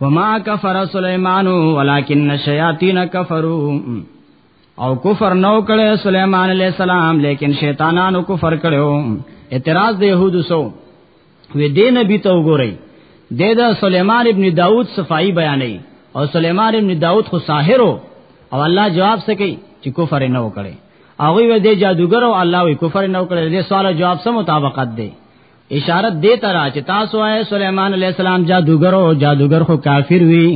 وما کفر سليمان ولكن الشياطين كفروا او کفر نو کړي سليمان عليه السلام لیکن شیطانانو کفر کړو اعتراض د يهودو سو وې دې نبی ته وګورئ د دا سليمان ابن داود صفائی بیانې او سليمان ابن داود خو ساحر او الله جواب سکی چې کفر نه وکړي هغه وې دې جادوګر او الله وې کفر نه وکړي دې سوال جواب سم مطابقت دی اشاره دې ترا چې تاسو آئے سليمان عليه السلام جادوګر او جادوګر خو کافر وی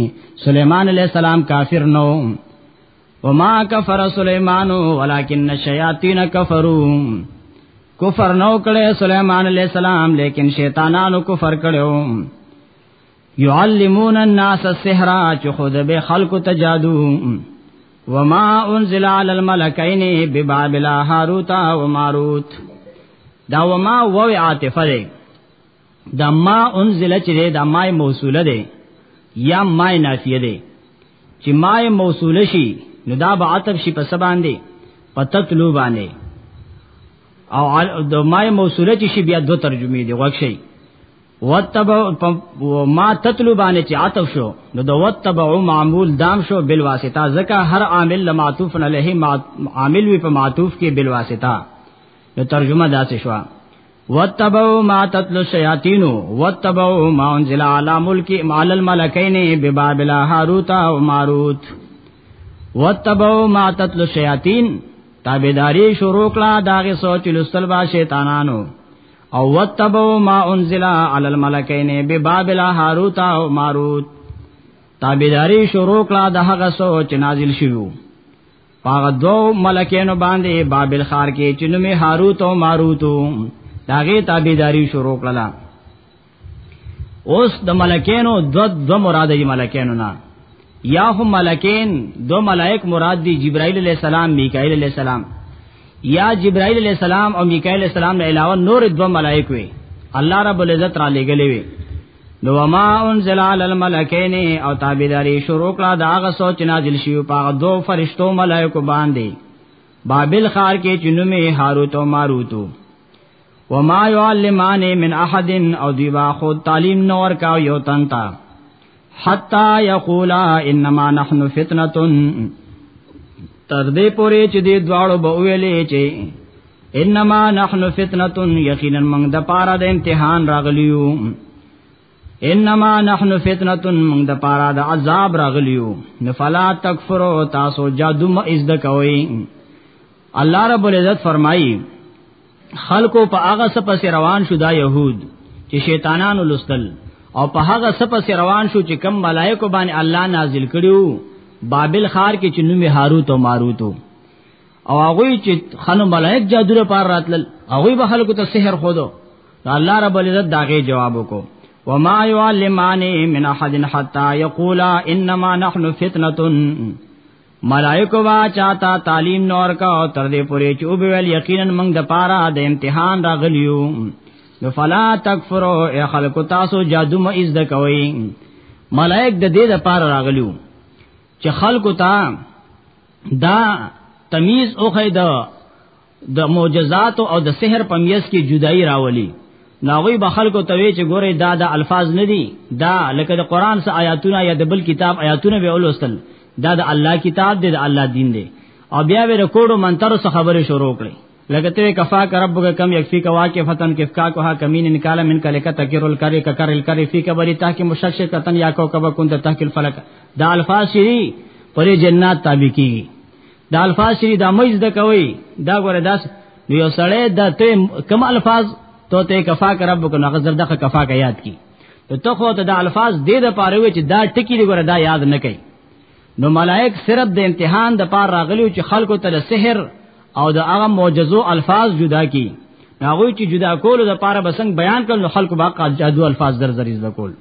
سليمان عليه السلام کافر نو وما كفر سليمان ولكن الشياطين كفروا کفر نو کړي سليمان عليه السلام لیکن شیطانانو کفر کړو يعلمون الناس السحر چې خود به خلق ته جادو وما انزل على الملكين ببابل هاروت و ماروت دا وما و عاطفه ده دا ما انزل چې دا ما موصوله ده یا ما نافیه ده چې ما موصوله شي نو دا به عاطف شي په سبان دي پتتلو باندې او د ما موصوله چې شي بیا دو ترجمه دي وښي وتبع ما تطلب باندې چې عطف شو نو د وتبع معمول دام شو بل واسطه ځکه هر عامل معطوف علیه عامل وی په معطوف کې بل واسطه نو ترجمه داسې شو وتبع ما تطلب الشیاطین وتبع ما انزل علی ملک مال الملکین ببابل هاروت او ماروت وتبع ما تطلب الشیاطین تابعداری شروع کړه داغه سوچ لستل با شیطانانو او وتبو ما انزل علی الملکین ببابل هاروت او ماروت تابعداري شروع کړه د هغه سو چې نازل شوو پاغه دو ملکینو باندې بابل خار کې چې نومي هاروت او ماروت داغه تابعداري شروع کړه اوس د ملکینو دو دو مراد دی ملکینو نه یا هم ملکین دو ملائک مراد دی جبرائیل علیہ السلام میکائیل علیہ السلام یا جبرائیل علیہ السلام او میکائیل علیہ السلام نه علاوه نور دو ملائک وی الله رب العزت را لګلې وی نو ما انزل علی الملکین او تابعداری شروع کړه دا غ سوچ نازل شي په دو فرشتو ملائکه باندې بابل خار کې چنو می هاروت او ماروت وما يعلمان من احد او دی با خود تعلیم نور کا یو تنتا حتا یقولا انما نحن فتنه تر دې پورې چې دې دواړو به ویلې چې انما نحن فتنه یقینا موږ د پاره د امتحان راغلیو انما نحن فتنه موږ د پاره د عذاب راغلیو نفلا تکفرو تاسو جادو م از د کوي الله رب العزت فرمایي خلکو په هغه څه پس روان شو دا يهود چې شیطانانو لستل او په هغه څه پس روان شو چې کم ملائکه باندې الله نازل کړیو بابل خار کې چې نوم هاروت او ماروت او هغه چې خنو ملائک جادو را پار راتل هغه به خلکو ته سحر خودو الله رب العزت داغه جواب وکړو وما يعلمان من احد حتى يقولا انما نحن فتنه ملائکه وا چاته تعلیم نور کا او تر دې پورې چې او ویل یقینا موږ د پاره د امتحان راغلیو نو فلا تکفرو یا خلق تاسو جادو مې از د کوي ملائک د دې د پاره راغلیو چې خلق تا دا تمیز او خیدا د معجزات او د سحر په میس کې جدائی راولي ناغوی به خلکو ته وی چې ګوره دا د الفاظ نه دي دا لکه د قران سره آیاتونه یا د بل کتاب آیاتونه به ولوستل دا د الله کتاب دی د الله دین دی او بیا به رکوډو منتر سره خبرې شروع کړي لکه ته کفا کا رب کا کم یکفی کا واقع فتن کفکا کو ها کمین نکال من کله کا تکر ال کرے کا کر ال کرے فی کا بری تاکہ مشک شک تن یا کو کبا کن تحکل فلک دا الفاظ شری پر جنات تابع کیږي د الفاظ شری د مجز د کوي دا ګوره داس نو یو سړی د ته کم الفاظ تو ته کفا کر رب کو نغز دغه کفا کا یاد کی نو ته خو ته د الفاظ دې د پاره وي چې دا ټکی دی ګوره دا یاد نه کوي نو ملائک صرف د امتحان د پار راغلی چې خلکو ته سحر او د هغه معجزو الفاظ جدا کی هغه چې جدا کولو د پاره بسنګ بیان کړي نو خلکو باقا جادو الفاظ در زریز د کول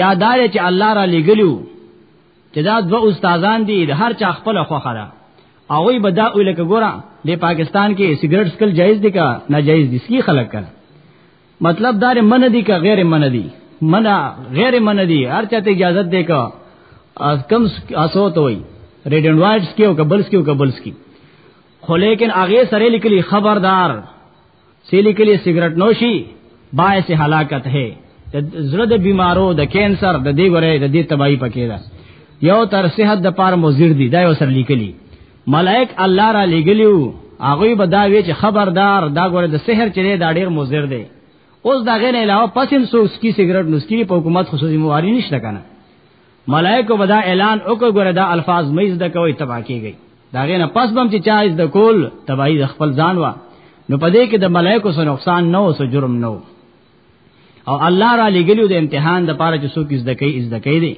یادار چې الله را لګلیو چې دا دوه استادان دي د هر چا خپل خوخه ده هغه به دا ویل کې ګوره د پاکستان کې سیګریټ سکل جایز دي کا ناجایز دي سکی خلک کړه مطلب دا من دي کا غیر من دي منع غیر من دي هر چا ته اجازه ده کا از کم اسو ته وي ریډ اینڈ وایټس کې او کبلس کې او کبلس کې خو لیکن هغه سره لیکلي خبردار سیلی کلی سیګریټ نوشي باعث هلاکت ہے زړه د بیمارو د کینسر د دې غره د دې تباہی پکې ده یو تر صحت د پار مزیر دی دا یو سر لیکلی ملائک الله را لګلیو هغه به دا وی چې خبردار دا غره د سحر چره دا ډیر مزیر دی اوس دا غیر علاوه پسیم سو سکی سیګریټ نسکی په حکومت خصوصي مواري نشته کنه ملائکه ودا اعلان وکړه ګره دا الفاظ مې زده کوي تبا کیږي دا غې نه پس بم چې چا از د کول تباہی د خپل ځان وا نو پدې کې د ملائکه سره نقصان نه او سره جرم نه او الله را لګلیو د امتحان د پاره چې څوک زده کوي زده کوي دي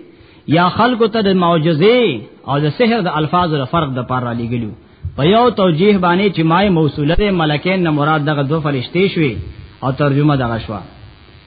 یا خلق ته د معجزې او د سحر د الفاظ د فرق د پاره لګلیو په یو توجیه باندې چې مای موصوله ملکین نه مراد دغه دوه فرشتي شوي او ترجمه دغه شوه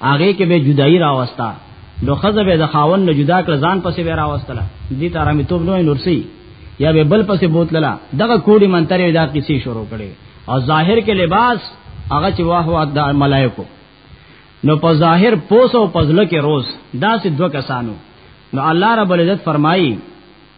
هغه کې به جدائی راوستا نو خزه به د خاون نه جدا کړ ځان پسې به راوستله دې ته آرامي توب نو نورسي یا به بل پسې بوتللا دغه کوډي منترې دا کیسې شروع کړي او ظاهر کې لباس هغه چې واه واه د ملائکو نو په ظاهر پوس او پزله کې روز دا سه دوه کسانو نو الله رب العزت فرمایي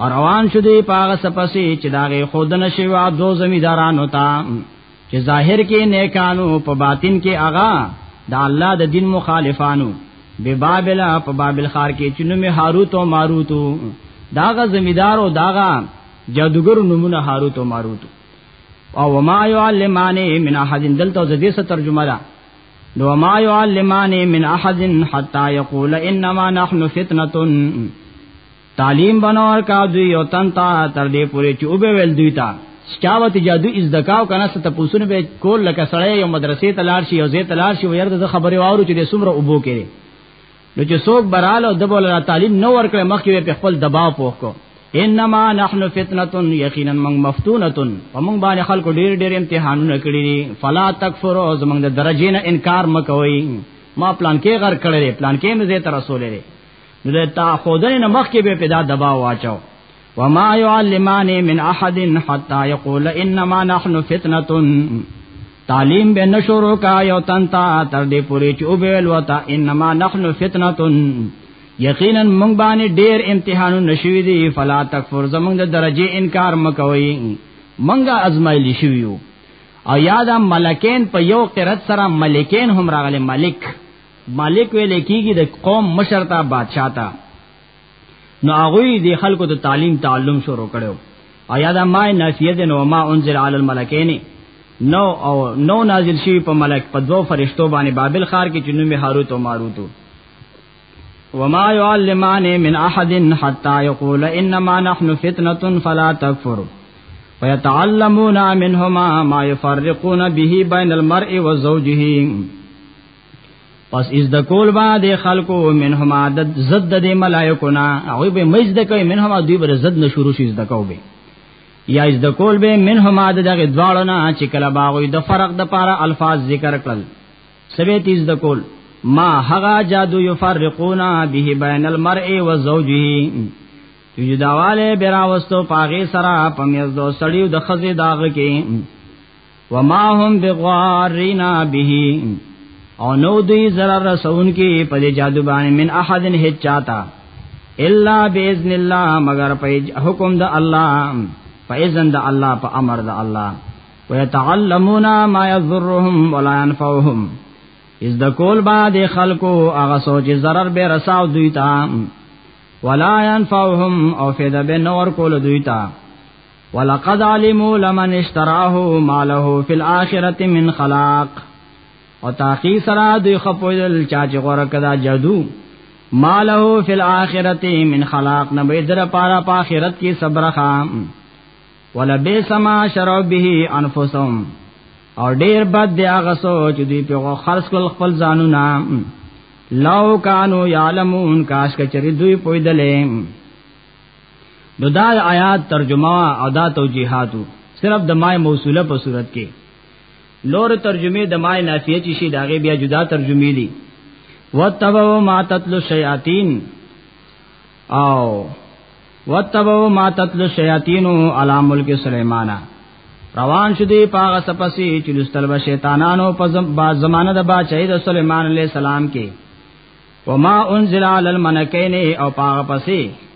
او روان شو دی پاغه سپسی چې داغه خود نشي وا دو زمیدارانو ته چې ظاهر کې نیکانو په باطن کې آغا د الله د دین مخالفانو به بابل په بابل خار کې چې نومه هاروت او ماروت داغه زمیدار او داغه جادوګر نمونه هاروت او ماروت او وما يعلمانه من احد دلته زدي څه ترجمه ده نو ما يعلمانه من احد حتا يقول انما نحن فتنه تعلیم بنور کا دوی او تن تا تر دې پورې چې او به ول دوی تا شکاوت جادو از دکاو کنه ست پوسونه به کول لکه سړی یو مدرسې تلار شي یو زی تلار شي وير د خبره واورو چې د سمره اوبو کړي نو چې څوک براله د بوله تعلیم نو ورکړ مخکې په خپل دباو پوښ کو انما نحن فتنه یقینا من مفتونه ومن باندې خلکو ډیر ډیر امتحانونه کړی دي فلا تکفروا زمنګ د درجه نه انکار مکوئ ما پلان کې غر کړی پلان کې مزه تر رسول دی نو د تاخودنې نه مخکې به پیدا دبا واچاو وما يعلمان من احد حتى يقول انما نحن فتنه تعلیم به نشورو کا یو تنتا تر دې پوری چې او بیل وتا انما نحن فتنه یقینا موږ باندې ډیر امتحانو نشوي دي فلا تکفر زموږ د درجه انکار مکوي منګه ازمایلی شویو او یادا ملکین په یو قرت سره ملکین هم راغلي ملک مالک ویل کیږي د قوم مشر ته بادشاہ ته نو هغه د خلکو د تعلیم تعلم شروع کړو او یادا ما نافیه د نو ما انزل علی الملکین نو او نو نازل شي په ملک په دوو فرشتو باندې بابل خار کې چې نومي هاروت او ماروت وما يعلمان من احد حتى يقول انما نحن فتنه فلا تكفر ويتعلمون منهما ما يفرقون به بين المرء وزوجه پس از د کول با د خلقو منهم عدد زد د ملائکو نا او به مزد کوي منهم دوی بر زد نه شروع شي زد کو به یا از د کول به منهم عدد دغه دواړو نه چې کله باغوي د فرق د پاره الفاظ ذکر کړل سبه تیز د کول ما هغه جادو یفرقونا به بین المرء و زوجه چې جداواله براوستو پاغه سره پمیز دو سړیو د خزې داغ کې وما هم بغارینا به او نو دوی zarar رسون کې په دې جادو باندې من احدن هیڅ چاته الا باذن الله مگر په حکم د الله په اذن د الله په امر د الله ويتعلمون ما يضرهم ولا ينفعهم از د کول بعد خلکو هغه سوچ zarar به رساو دوی ته ولا ينفعهم او فدا به نور کول دوی ته ولقد علموا لمن اشتراه ما له في الاخره من خلاق او تاخی سره دوی خپویدل چا چې غره کدا جادو ما له في الاخره من خلاق نه به در پارا په اخرت کې صبر خام ولا به سما شرو به انفسهم او ډیر بد دی هغه سوچ دوی په خرص کول خپل ځانونه لو کانو یعلمون کاش کچری دوی پویدلې نو دا آیات ترجمه او دا توجیهاتو صرف د مای موصوله په صورت کې نور ترجمه د مای نافیه چې شي داغه بیا جدا ترجمه دي وتبو ما تتلو شیاطین او وتبو ما تتلو شیاطین علی ملک سلیمانا روان شو دی پاغه سپسی چې لستل به شیطانانو په زمانه د باچې د سليمان عليه السلام کې وما انزل على الملكين او پاغه پسې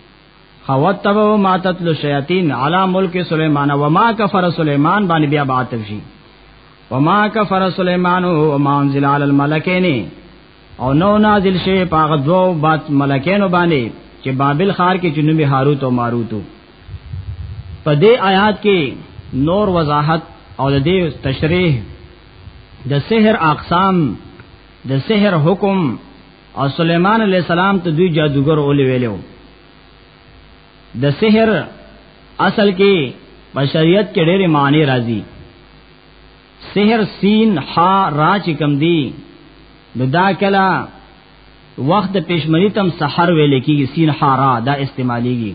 خوتبو ما تتل الشیاطین علی ملک سلیمان وما کفر سلیمان باندې بیا باتل شي وما کفر سلیمان وما انزل علی الملکین او نو نازل شي پاغه دو بات ملکین باندې چې بابل خار کې جنوبي هاروت او ماروت په دې آیات کې نور وضاحت او د دې تشریح د سحر اقسام د سحر حکم او سليمان عليه السلام ته دوی جادوګر اولې ویلو د سحر اصل کې په شریعت کې ډېرې معنی راځي سحر سین ح را چې کم دی نو دا کلا وخت د پښمنی تم سحر ویل کېږي سین ح را دا استعماليږي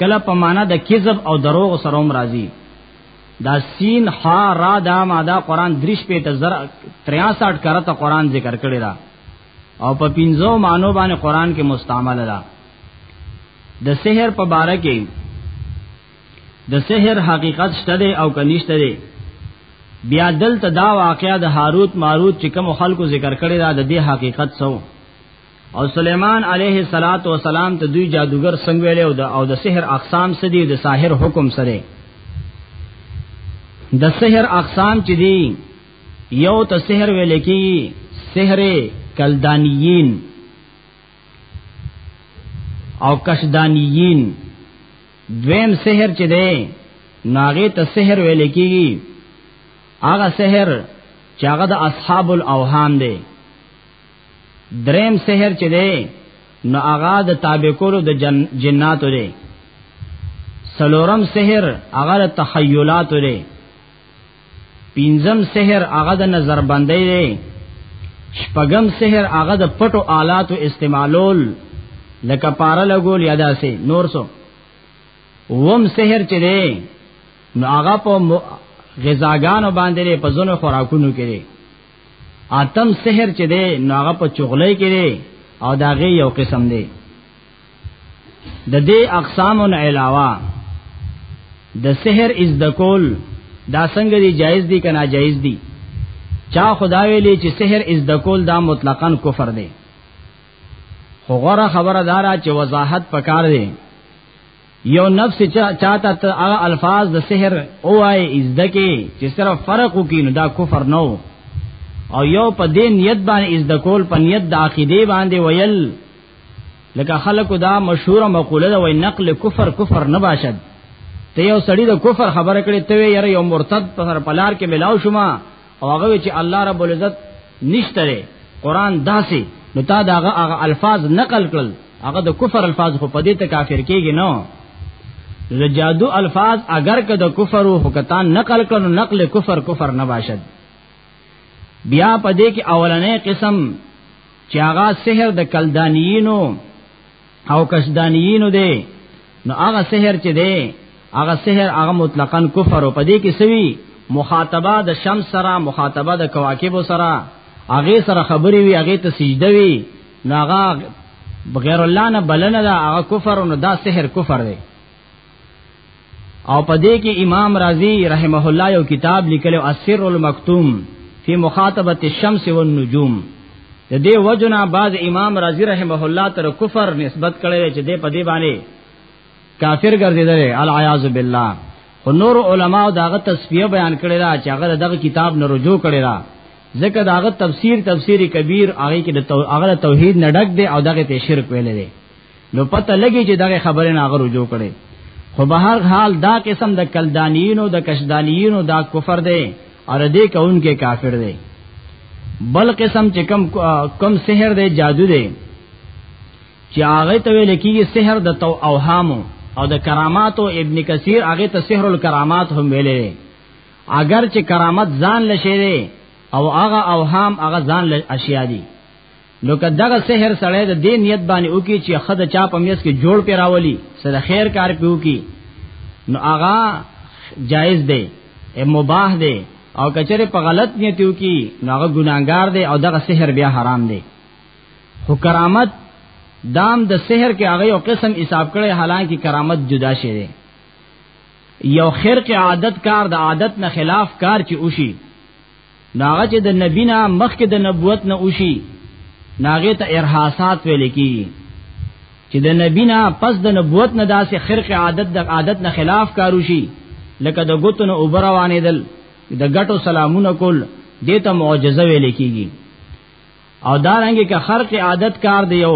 کله په معنا د کذب او دروغ سره هم راځي دا سین ها را دا ما دا قران دریش په ته زر 63 کرته قران ذکر کړی دا او په پینځو مانو باندې قران کې مستعمل ده د سحر په باره کې د سحر حقیقت شته دی او کنيشته دی بیا دلته دا واقعیا د هاروت ماروت چې کوم خلکو ذکر کړی دا د دې حقیقت سو او سليمان عليه الصلاه والسلام ته دوی جادوګر څنګه ویل او د او د سحر اقسام سدي د ساحر حکم سره د سحر اقسام چې دي یو ته سحر ویل کی سحر کلدانیین او کشدانیین دویم سحر چې دی ناغه ته سحر ویل کیږي هغه سحر چې هغه د اصحاب الاوهام دی دریم سحر چې دی نو هغه د تابع کولو د جن جناتو دی سلورم سحر هغه د تخیلاتو دی پینزم سحر هغه د نظر بندۍ دی شپغم سحر هغه د پټو آلاتو استعمالول لکه پارا لګول یا داسې نور سو وم سحر چې دی نو هغه په غذاګانو باندې په زونو خوراکونو کې دی اتم سحر چې دی نو هغه په چغلې کې دی او دا غي یو قسم دی د دې اقسام علاوه د سحر از د کول دا څنګه دی جایز دی که ناجایز دی چا خدا ویلی چې سحر از د کول دا مطلقاً کفر دی خو غره خبره دارا چې وضاحت پکار دی یو نفس چا چاته ته هغه الفاظ د سحر او آی ازده کې چې صرف فرق وکینو دا کفر نو او یو په دې نیت باندې ازده کول په نیت د عقیده باندې ویل لکه خلکو دا مشهور مقوله ده وای نقل کفر کفر نه باشد ته یو سړی د کفر خبره کړي ته یې یو مرتد په سر پلار کې ملاو شوما او هغه چې الله رب العزت نشته قرآن داسې نو تا داغه هغه الفاظ نقل کړل هغه د کفر الفاظ خو پدې ته کافر کېږي نو د جادو الفاظ اگر که د کفر او حکتان نقل کړو نقل کفر کفر نه باشد بیا پدې کې اولنې قسم چې هغه سحر د کلدانیینو او کشدانیینو دی نو هغه سحر چې دی هغه سحر هغه مطلقاً کفر او پدې کې سوي مخاطبه د شمس سره مخاطبه د کواکب سره هغه سره خبري وي هغه ته سجده وي ناغه بغیر الله نه بلنه دا هغه کفر او دا سحر کفر دی او په دې کې امام رازی رحمه الله یو کتاب لیکلو اسر المکتوم فی مخاطبه الشمس والنجوم د دې وجنا بعض امام رازی رحمه الله تر کفر نسبت کړي چې دې په دې باندې کافر ګرځیدل العیاذ بالله خو نور علما داغه تصفیه بیان کړي دا چې هغه دغه کتاب نه رجوع کړي دا ځکه داغه تفسیر تفسیر کبیر هغه کې د هغه توحید نه ډک دی او دغه ته شرک ویل دی نو پته لګي چې دغه خبره نه غو رجوع کړي خو به هر حال دا قسم د کلدانیینو د کشدانیینو دا کفر دی اور دې کون کې کافر دی بل قسم چې کم کم سحر دی جادو دی چې هغه ته ویل کېږي سحر د تو اوهامو او د کراماتو ابن کثیر هغه ته سحر الکرامات هم ویلې اگر چې کرامت ځان لشه او هغه اوهام هغه ځان له اشیاء دي نو که دغه سحر سړی د دې نیت باندې وکي چې خد چا په میس کې جوړ پیراولي سره خیر کار پیو کی نو آغا جایز دی مباح دی او کچره په غلط نیت یو کی نو هغه ګناګار دی او دغه سحر بیا حرام دی خو کرامت دام د دا سحر کې هغه یو قسم حساب کړي حالانکه کرامت جدا شي دی یو خرق عادت کار د عادت نه خلاف کار چې وشي ناغه چې د نبی نه مخکې د نبوت نه اوشي ناغه ته ارهاسات ویل کی چې د نبی نه پس د نبوت نه داسې خرق عادت د عادت نه خلاف کارو شي لکه د ګوتنو وبروانې دل د ګټو سلامونه کول دته معجزه ویل کیږي او دارنګه که خرق عادت کار دی یو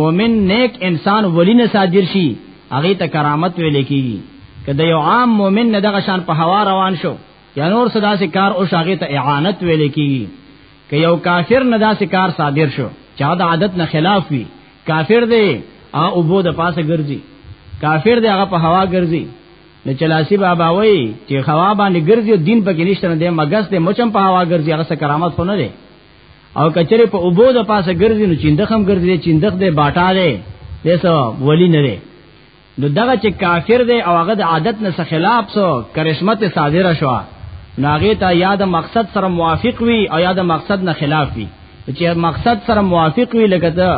مؤمن نیک انسان ولی نه صادر شي هغه ته کرامت ویل کیږي که د یو عام مؤمن نه دغه شان په هوا روان شو یا نور صدا سے کار او شاغه ته اعانت ویل کیږي که یو کافر نه داسې کار صادر شو چا د عادت نه خلاف وي کافر دی او ابو د پاسه ګرځي کافر دی هغه په هوا ګرځي نو چلاسی بابا وای چې هوا باندې ګرځي او دین پکې نشته نه دی مګس دی مچم په هوا ګرځي هغه څه کرامت خو نه دی او کچره په ابو د پاسه ګرځي نو چیندخم ګرځي چیندخ دی باټا دی دیسو ولی نه دی نو دغه چې کافر دی او هغه د عادت نه خلاف سو کرشمت صادره شو ناغه ته یاد مقصد سره موافق وي او یاد مقصد نه خلاف وي چې مقصد سره موافق وي لکه دا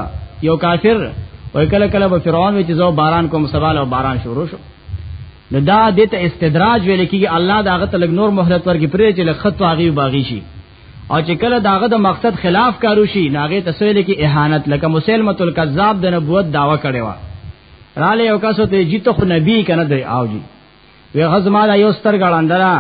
یو کافر وای کله کله به فرعون وی چې زو باران کوم سوال او باران شروع شو نو دا د ته استدراج ویل کیږي الله دا غته لګ نور مهلت ورکړي پرې چې لخت واغي باغی شي او چې کله داغه د مقصد خلاف کارو شي ناغه تسویل کې اهانت لکه مسلمت الکذاب د نبوت داوا کړي وا رااله یو کس ته جیت خو نبی کنه دی او جی وی غزما دا یو ستر ګړندرا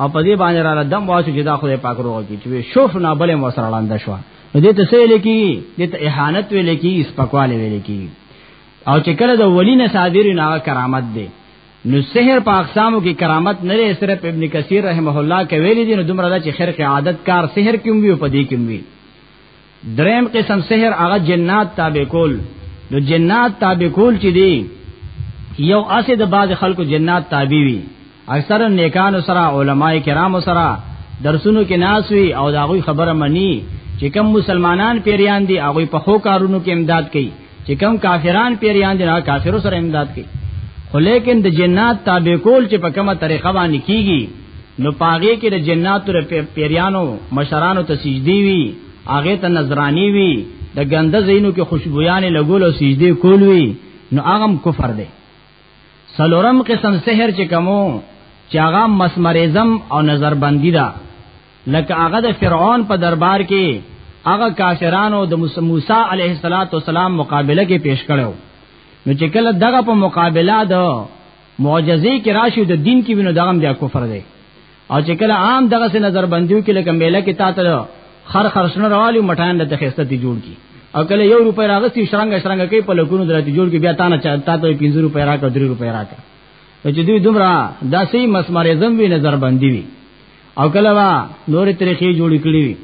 او په دې باندې را دم واسو چې دا خدای پاک روغ کی چې شوف نه بلې مو سره لاند شو نو دې ته سې لکی دې ته اهانت وی لکی سپکواله وی لکی او چې کله د ولی نه صادری نه کرامت دی نو سحر په اقسامو کې کرامت نه لري صرف ابن کثیر رحمه الله کوي دي نو دومره چې خرق عادت کار سحر کوم وی په دې کوم وی دریم قسم سحر هغه جنات تابع کول نو جنات تابع کول چې دی یو اسه د باز خلکو جنات تابع وي اکثر نیکانو سره علماي کرامو سره درسونو کې ناس وي او دا غوي خبره مني چې کم مسلمانان پیریان دي هغه په خو کارونو کې امداد کوي چې کوم کافران پیریان دي نه کافرو سره امداد کوي خو لیکن د جنات تابع کول چې په کومه طریقه باندې کیږي نو پاغه کې د جناتو د پیریانو مشرانو ته سجدي وي هغه ته نظرانی وي د ګنده زینو کې خوشبویان لګول او سجدي کول وي نو هغه کفر دی سلورم قسم سحر چې کومو چې هغه مسمریزم او نظر بندی ده لکه هغه د فرعون په دربار کې هغه کافرانو د موسی علیه السلام مقابله کې پیش کړو نو چې کله دغه په مقابله د معجزې کې راشي د دین کې وینو دغه بیا کفر دی او چې کله عام دغه سه نظر بندیو کې لکه میله کې تاته خر خرشنه راوالي مټان د تخسته تی جوړ کی او کله یو روپۍ راغستی شرنګ شرنګ کوي په لکونو درته جوړ کی بیا تانه چا تاته 50 روپۍ راکړه 3 روپۍ راکړه چې دوی دومره داسې مسمرزم وی نظر بندي وی او کله وا نور طریقې جوړ کړی وي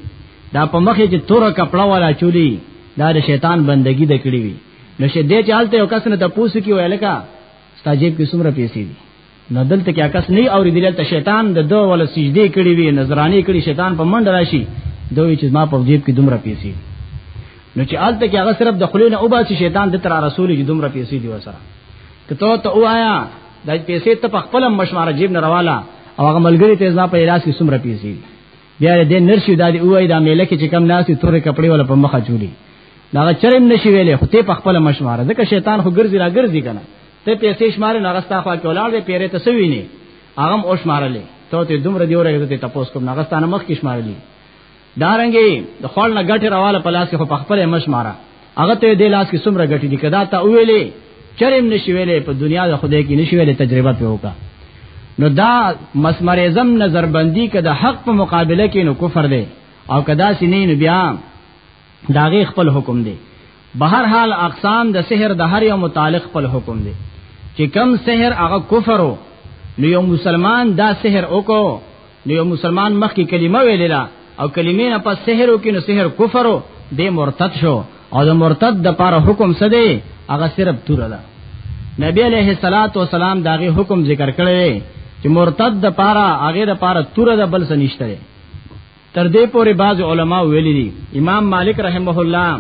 دا په مخه چې تور کپڑا والا چولی دا د شیطان بندگی د کړی وي نو شه دې چالتې او کس نه تاسو کې ویلکا ستاجیب کې څومره پیسې دي نو دلته کې کس نه او دې ته شیطان د دوه ولا سجدي کړی وي نظرانی کړی شیطان په منډه راشي دوی چې ما په جیب کې دومره پیسې نو چې آلته کې هغه صرف د خلینو او باسي شیطان د تر رسول چې دومره پیسې دی وسره کته ته وایا دا پیسې ته په خپل مشمار جیب نه رواله او هغه ملګری ته ځما په الاس کې سمره پیسې بیا دې نرشي دا دی وای دا میله کې چې کم ناسي تورې کپڑے ولا په مخه چولی دا چرم نشي ویلې خو ته په خپل مشمار ځکه شیطان خو ګرځي را ګرځي کنه ته پیسې شمار نه غستا خو کې ولاړ دې پیرې ته سوي نه هغه اوس مارلې ته ته دومره دی ورګه ته تاسو کوم نه غستانه مخ کې شمارلې دارنګي د خړ نه غټه راواله پلاس کې خو په خپل مش مارا هغه ته د لاس کې سمره غټي دي کدا ته ویلې چرېم نشي ویلې په دنیا د خدای کې نشي ویلې تجربه په وکا نو دا مسمرزم نظر بندي کده حق په مقابله کې نو کفر دی او کدا سینې نو بیا داغه خپل حکم دی بهر حال اقسام د سحر د هر یو متعلق خپل حکم دی چې کم سحر هغه کفر نو یو مسلمان دا سحر وکړو نو یو مسلمان مخکې کلمه ویلې او کلمې نه پس سحر وکړي نو سحر کفر دی مرتد شو او د مرتد د پاره حکم څه دی هغه صرف تور ده نبی علیہ الصلات والسلام داغه حکم ذکر کړی چې مرتد د پاره هغه د پاره تور ده بل څه نشته تر دې پورې بعض علما ویلي دي امام مالک رحمه الله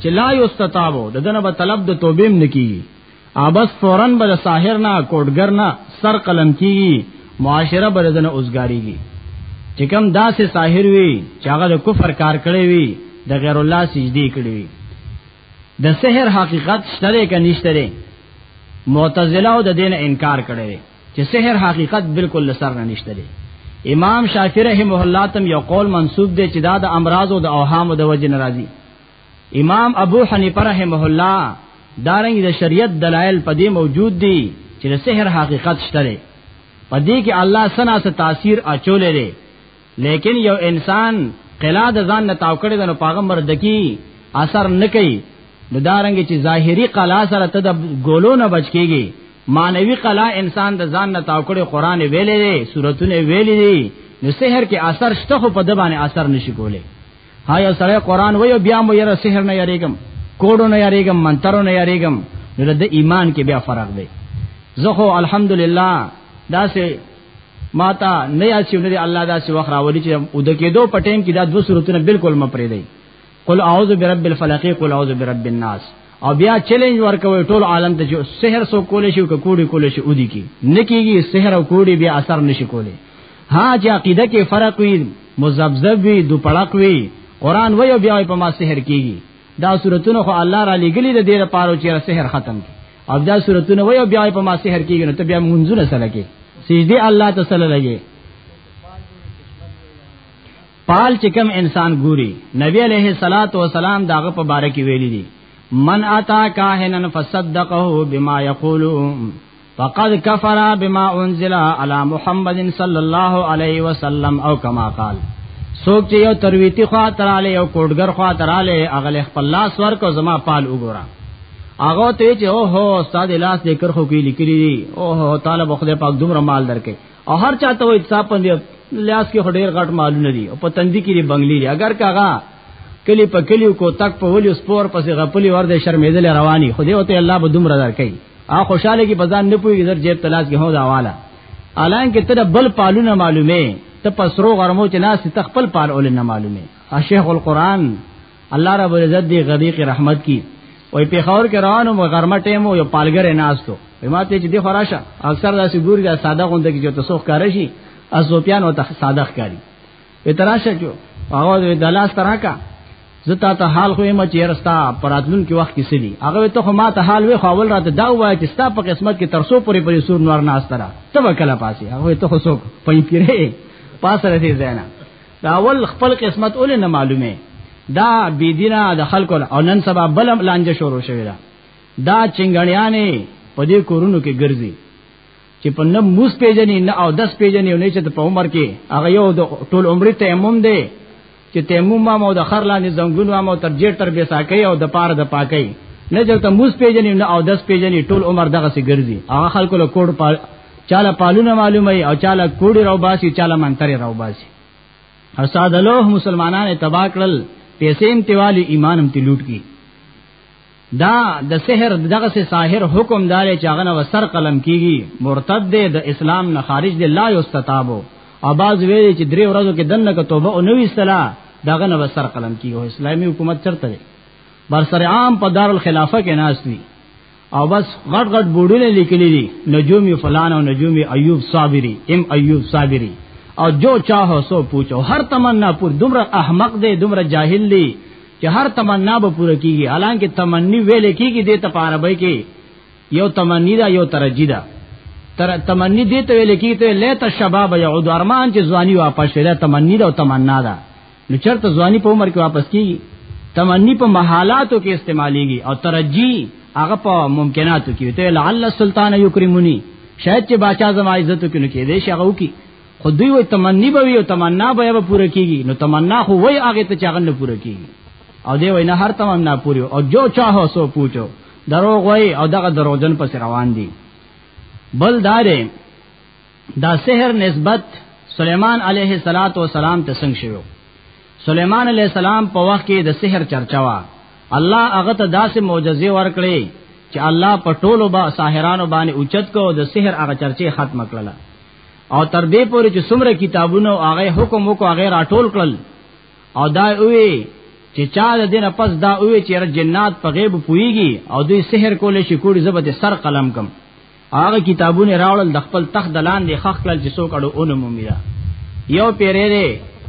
چې لا یستتابو د دنه په طلب د توبېم نکېږي ابس فورن به ساحر نه کوټګر نه سر قلم کیږي معاشره به دنه اوسګاریږي چې کوم داسې ساحر وي چې هغه د کفر کار کړی وي د غیر الله سجدي کړی وي د سحر حقیقت شته کې نشته لري معتزله او د دین انکار کړی چې سحر حقیقت بالکل لسر نه نشته لري امام شافعی رحمه الله تم یو قول منسوب دی چې دا د امراض او د اوهام د وجه ناراضي امام ابو حنیفه رحمه الله دارنګ د شریعت دلایل په دې موجود دي چې د سحر حقیقت شته لري په دې کې الله سنا سره تاثیر اچول لري لیکن یو انسان قلا د ځان نه تاو کړي د نو پیغمبر دکی اثر نه کوي نو دارنګ چې ظاهری قلا سره ته د ګولو نه بچ کیږي مانوي قلا انسان د ځان نه تاو کړي قران ویلې دي سورتونه ویلې دي نو سحر کې اثر شته خو په د باندې اثر نشي کولای ها یو سره قران وایو بیا مو یره سحر نه یریګم کوډو نه یریګم منترو نه یریګم نو د ایمان کې بیا فرق دی زه خو الحمدلله دا سه ماتا نه یاسي نه الله دا سه وخت راولي چې او د کېدو په ټیم کې دا دوه صورتونه بالکل م پرې دی قل اعوذ برب الفلق قل اعوذ برب الناس او بیا چیلنج ورکوي ټول عالم ته چې سحر سو کول شي او کوډي کول شي ودی کی نکیږي سحر او کوډي بیا اثر نشي کولی ها چې عقیده کې فرق وي مزبذب وی دوپړق وی قران وی او بیا په ما سحر کیږي دا صورتونه خو الله را لګلی د دې لپاره چې سحر ختم کی او دا صورتونه وی او بیا په ما سحر کیږي نو ته بیا منځونه سره کې سجدي الله تعالی لګي پال چې کوم انسان ګوري نبی عليه الصلاة والسلام داغه په باره کې ویلي دي من اتا کاهنن فصدقه بما یقولون فقد کفر بما انزل على محمد صلی الله علیه وسلم او کما قال سوک چې یو ترویتی خوا تراله یو کوډګر خوا تراله اغل خپل لاس ورکو زما پال وګورا هغه ته چې او هو استاد لاس دې کرخو کې لیکلی دي او هو طالب خدای پاک دومره مال درکې او هر چاته وې حساب پندې لاس کې هډیر غټ مالونه دي او په تندې کې بنگلي دي اگر کاغه کلی په کلیو کو تک په ولیو سپور پسې غپلی ور دې شرمېدل رواني خدای او ته الله به دومره درکې ا خوشاله کی بزان نه پوي زر جیب تلاش کې هو دا والا الان کې تر بل پالونه معلومه ته پسرو غرمو چې ناس ته خپل پال اول نه معلومه ا شیخ القران الله رب العزت دی غریق رحمت کی وای په خور کې روانو مو غرمه ټیمو یو پالګر ناستو ما ته چې دی خراشه اکثر داسې ګوري دا ساده غونډه کې چې تاسو ښکارشي ازوپیان او ته ساده ښکاری وتراشه جو هغه د لاس تراکا زتا ته حال خو ما چیرستا پراتلون کې وخت کې سړي هغه ته خو ما ته حال وی خو اول راته دا وای چې ستا په قسمت کې ترسو پورې پرې سور نور نه استرا ته وکلا پاسي هغه ته خو سو پي پیره پاس راځي زینا دا اول خپل قسمت اول نه معلومه دا بی دینه د خلکو او نن سبا بل لانجه شروع شوی دا دا چنګړیانه په دې کورونو کې ګرځي چې په نه موس پیژنې نه او دس پیژنې نه چې په عمر کې هغه یو د ټول عمر تیمم دی چې تیمم ما مو د خر لاندې زنګونو ما تر جیر تر به ساکي او د پاره د پاکي نه چلته موس پیژنې نه او دس پیژنې ټول عمر دغه سي ګرځي هغه خلکو له کوډ پال چاله پالونه معلومه او چاله کوډي راو باسي چاله منتري راو باسي او ساده لوه مسلمانان تبا کړل پیسې هم تیوالي ایمان هم تلوټ کی دا د سحر دغه سه ساحر حکم دار چې هغه نو سر قلم کیږي مرتد دی د اسلام نه خارج دی لا یستتابو او باز ویل چې درې ورځو کې دنه ک توبه او نوې اصلاح دغه نو سر قلم کیږي اسلامي حکومت چرته دی بر سر عام په دارالخلافه کې ناس دي او بس غټ غټ بوډونه لیکلي دي نجوم فلان او نجوم ایوب صابری ام ایوب صابری او جو چاهو سو پوچو هر تمنا پور دومره احمق دی دومره جاهل دی چې هر تمنا به پوره کیږي حالانکه تمنی ویل کیږي د ته په عربی کې یو تمنی دا یو ترجی دا تر تمنی دې ته ویل کیږي ته لیت شباب یعود ارمان چې ځواني واپس شي تمنی دا او تمنا دا نو چرته ځواني په عمر کې واپس کیږي تمنی په محالاتو کې استعماليږي او ترجی هغه په ممکناتو کې ته لعل السلطان یکرمنی شاید چې باچا زما عزت کې نه کې دې شغو کې خو دوی وي تمنی به وي او تمنا به به پوره کیږي نو تمنا خو وای هغه ته چاغن نه پوره کیږي او دی وای نه هر تمنا پوره او جو چاهو سو پوچو دروغ وای او دغه دروغجن پس روان دي بل دارې دا سحر نسبت سلیمان علیه الصلاۃ والسلام ته څنګه شوی سلیمان علیه السلام په وخت کې د سحر چرچا وا الله هغه ته داسې معجزې ورکړې چې الله په ټولو با ساحرانو باندې اوچت کو د سحر هغه چرچې ختم کړله او تر دې پورې چې څومره کتابونه او هغه حکم وکړو هغه راټول کړل او دا وی چې چا د دینه پس دا وی چې را جنات په غیب پويږي او دوی سحر کولې شي کوړي زبد سر قلم کم هغه کتابونه راوړل د خپل تخت دلان دی خخ کړل چې څوک اړو اونم میرا یو پیرې دی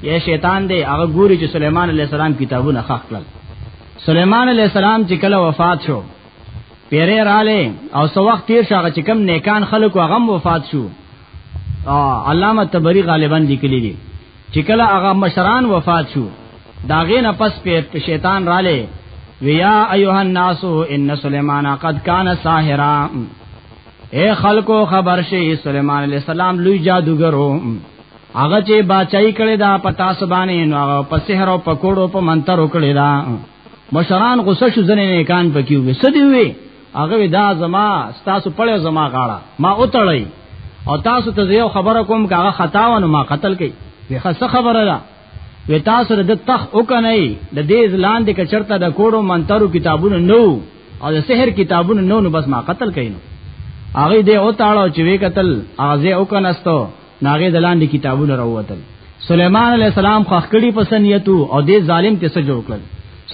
یا شیطان دی هغه ګوري چې سليمان عليه السلام کتابونه خخ کړل سليمان عليه السلام چې کله وفات شو پیری رااله او سو وخت تیر شغه چې کم نیکان خلکو هغه وفات شو علامه تبری غالبا لیکلی دی چې کله هغه مشران وفات شو داغه نه پس په شیطان رااله ویا ایها الناس ان سليمان قد کان ساحرا اے خلکو خبر شي سليمان عليه السلام لوی جادوګرو هغه چې بچای کړي دا پتا سبانه نو هغه په سحر او پکوړو په منتر وکړي دا مشران غوسه شو ځنه نه کان پکې وې سدي وې هغه دا زما تاسو پړې زما غاړه ما اوتړی او تاسو ته یو خبره کوم کاغه خطا ونه ما قتل کړي وې خاصه خبره ده وې تاسو د تخ او کنه د دې ځلان د کچرته د کوړو منترو کتابونه نو او د سحر کتابونه نو نو بس ما قتل کړي نو هغه دې او تاړو چې وې قتل هغه او کنه استو ناغه دلاندې کتابونه راووتل سليمان عليه السلام خو خکړی پسنیتو او دې ظالم ته سجو کړل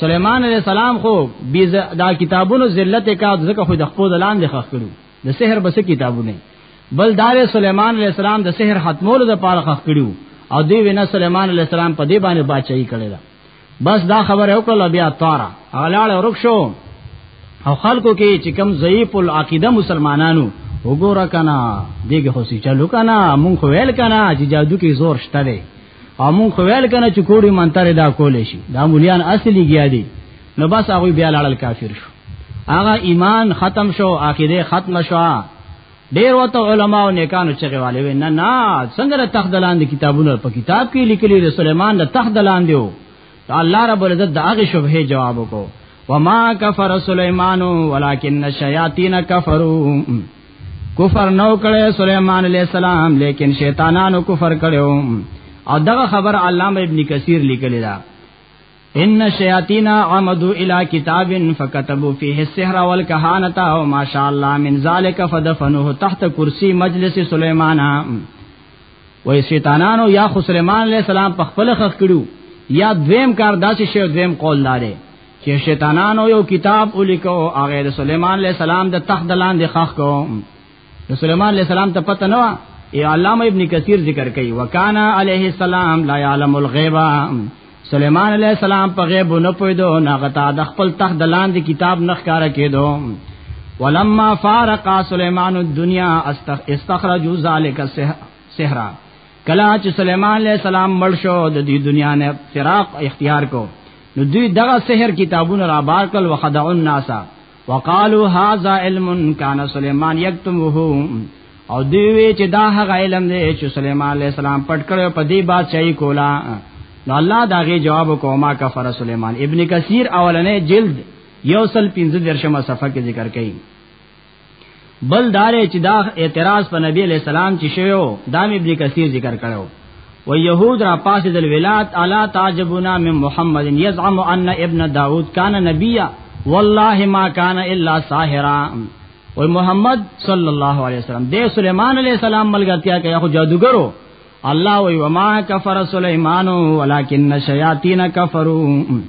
سليمان عليه السلام خو بیز دا کتابونو ذلت کا ځکه خو د خپل دلاندې خخ کړو د سحر بس کتابونه بل دار سليمان عليه السلام د سحر ختمولو د پاره خخ کړو او دی وینا سليمان عليه السلام په دې باندې بچی کړی بس دا خبره وکړه بیا تارا اغلاړ ورک شو او خلکو کې چې کم ضعیف العقیده مسلمانانو وګوره کنا دیګه خو سي چلو کنا مونږ خو ویل کنا چې جادو کې زور شته دی او مونږ خو ویل کنا چې کوړي منتر دا کول شي دا مولیان اصلي گیا دي نو بس هغه بیا لاړل کافر شو هغه ایمان ختم شو عقیده ختم شو ډیر وته علما او نیکانو چې غوالي وي نه نه څنګه د تخت دلاندې کتابونه په کتاب کې لیکلي د سليمان د تخت دلاندې وو الله رب العزت د هغه شبهه جواب وکړو وما کفر سليمان ولكن الشياطين كفروا کفر نو کړي سليمان عليه السلام لیکن شیطانانو کفر کړو او دغه خبر علامه ابن کثیر لیکلی دا ان الشیاطین عمدوا الى کتاب فكتبوا فيه السحر والكهانه وما شاء الله من ذلك فدفنوه تحت کرسی مجلس سليمان وای شیطانانو یا خو سليمان عليه السلام په خپل خخ کړو یا دویم کار داسې شی دویم قول لاره چې شیطانانو یو کتاب ولیکو هغه سليمان عليه السلام د تخت دلان د خخ کو نو سليمان عليه السلام ته پته نه و ای علامه ابن کثیر ذکر کوي وکانا علیه السلام لا يعلم الغیب سليمان عليه السلام په غیب نه پویدو نه غتا د خپل تخت دلاند کتاب نخکارا کېدو ولما فارق سليمان الدنيا استخرجوا ذلك السحر کلا چې سليمان عليه السلام مړ شو د دې دنیا نه فراق اختیار کو نو دوی دغه سحر کتابونه را بار کړ وخدع الناس وقالو هاذا علم کان سليمان یکتمه او دی وی چې دا هغه علم دی چې سليمان عليه السلام پټ کړو په دې بادشاہي کولا نو الله داغه جواب کوما کفر سليمان ابن کثیر اولنې جلد یو سل 15 درشمه صفحه کې ذکر کړي بل دارې چې دا اعتراض په نبی علیہ السلام چې شویو دا ابن کثیر ذکر کړو و یهود را پاسې د ولات الا تعجبنا من محمد یزعم ان ابن داود کان نبیا والله ما کان الا ساحرا و محمد صلی الله علیه وسلم د سليمان علیہ السلام ملګرتیا کوي خو جادوګرو الله وی وما کفر سليمان ولكن الشياطين كفروا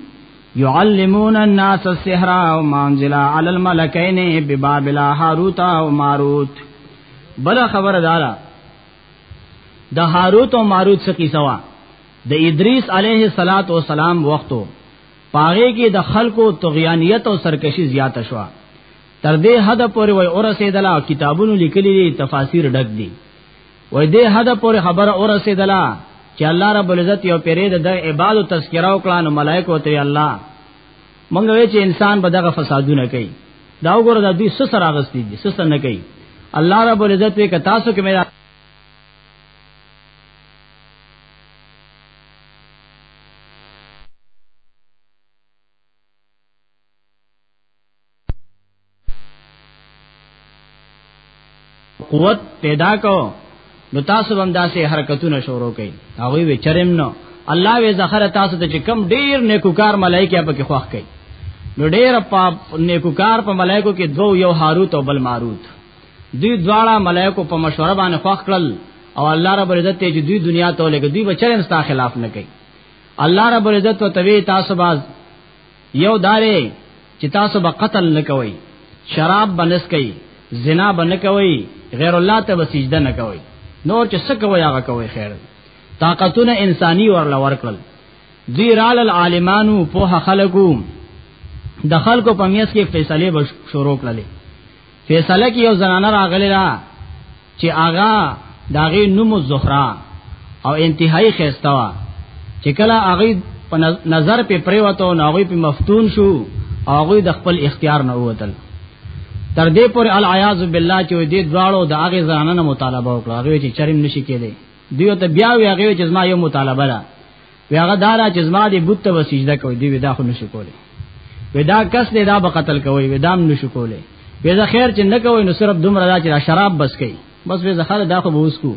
يعلمون الناس السحر وما انزل على الملكين ببابل هاروت او ماروت بل خبر دارا د دا هاروت او ماروت څخه کیسوا د ادریس علیه الصلاۃ والسلام وختو پاغه کې د خلکو طغیانیت او سرکشي زیات شو تر دې حد پورې وای اور سیدلا کتابونو لیکلي تفاسیر ډک دي وای دې حد پورې خبره اور رسیدله چې الله رب العزت یو پیری د عبادت تذکرہ او کلان ملائکه او ته الله مونږ وی چې انسان به دغه فسادونه کوي دا وګوره د دوی سسر اغستی دي سسر نه کوي الله رب العزت وی که تاسو کې مې قوت پیدا کو نو تاسو هم داسې حرکتونه شروع کړئ هغه وی چرم نو الله وی زخر تاسو ته چې کم ډیر نیکوکار ملایکه په کې خوښ کړي نو ډیر په نیکوکار په ملایکو کې دوه یو هاروت او بل ماروت دوی دواړه ملایکو په مشوره باندې خوښ کړل او الله رب عزت ته چې دوی دنیا ته لګي دوی بچرم ستا خلاف نه کوي الله رب عزت او توی تاسو باز یو دارې چې تاسو به قتل نه کوئ شراب به نس کوي زنا به نه کوي غیر الله ته به سجده نه کوي نور چې څه کوي هغه کوي خیر طاقتونه انساني ورل ورکړل دی رال العالمانو په خلکو د خلکو په میاس کې فیصله شروع کړلې فیصله کې یو زنانه راغلی دا چې آغا داغه نوم زهرا او انتهایی خسته وا چې کله هغه په نظر په پریوتو نو هغه په مفتون شو هغه د خپل اختیار نه ووتل تر دې پورې العیاذ بالله چې دې دواړو د هغه زنانه نه مطالبه وکړه هغه چې چریم نشي کېده دیو ته بیا وی هغه چې زما یو مطالبه ده وی هغه دارا چې زما دې بت ته وسجده کوي دی ودا خو نشو کوله ودا کس دې دا به قتل کوي ودا هم نشو کوله ودا خیر چې نه کوي نو صرف دومره دا چې شراب بس کوي بس وې زخه دا خو بوس کو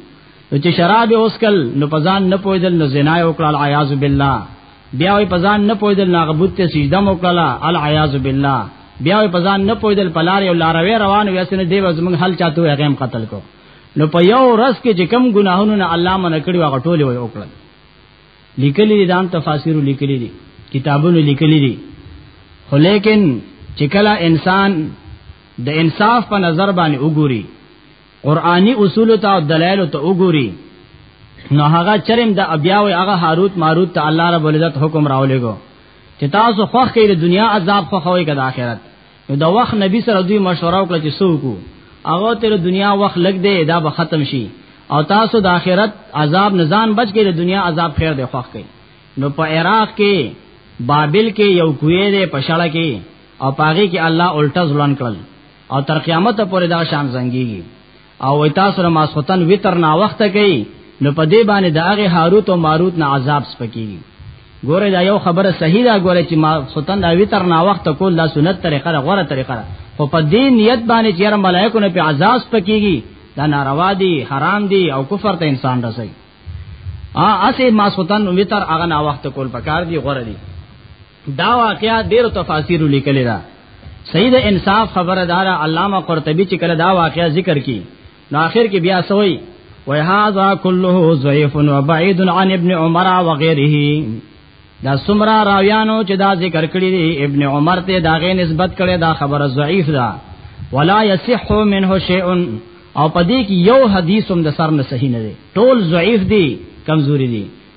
نو چې شراب اوسکل نو پزان نه پویدل نو زنا وکړه العیاذ بالله بیا وې پزان نه پویدل ناغبوت ته سجده وکړه العیاذ بالله بیا وې پزان نه پویدل پلار یو لاروي روان وې سن دی وزمن حل چاته هغه قتل کو نو په یو ورځ کې چې کم ګناهونو نه الله منکړي واغ ټوله وې وکړه لیکلی دي دام تفاسیر لیکلی دي کتابونو لیکلی دي خو لیکن چې کله انسان د انصاف په نظر باندې وګوري قرآنی اصول ته او دلایل ته وګوري نو هغه چرم د بیا او هغه هاروت ماروت ته الله رب العزت حکم راولېګو چې تاسو خوخ کې د دنیا عذاب خوخوي که د آخرت نو دا وخت نبی سره دوی مشوره وکړه چې سوکو هغه تر دنیا وخت لګ دی دا به ختم شي او تاسو د آخرت عذاب نزان بچ کې د دنیا عذاب خیر دی خوښ کړي نو په عراق کې بابل کې یو کوی دی پښړه کې او پاغي کې الله الټا ځلان کړل او تر قیامت پورې دا شان زنګيږي او وای تاسو را ماسختن وتر نا وخت کوي نو په دې باندې د هغه هاروت او ماروت نه عذاب سپکیږي ګوره دا یو خبره صحیح ده ګوره چې ما سلطان دا وتر نا وخت کول دا سنت طریقه ده غوره طریقه ده خو په دې نیت باندې چې ملائکه نه په عذاب سپکیږي دا ناروا دي حرام دي او کفر ته انسان رسي ا اسه ما سلطان وتر هغه نا وخت کول پکار دي غوره دي دا واقعا ډیرو تفاسیر لیکل دا سید انصاف خبردار علامه قرطبی چې کله دا واقعا ذکر کی نو اخر کې بیا سوئی وهذا كله ضعيف وبعيد عن ابن عمر وغيره دا سمرا راویانو چې دا ذکر کړی دی ابن عمر ته داغه نسبت کړي دا خبره ضعیف ده ولا یصح منه شیء او پدې کې یو حدیث هم د سر نه صحیح نه دی ټول ضعیف دي کمزوري دي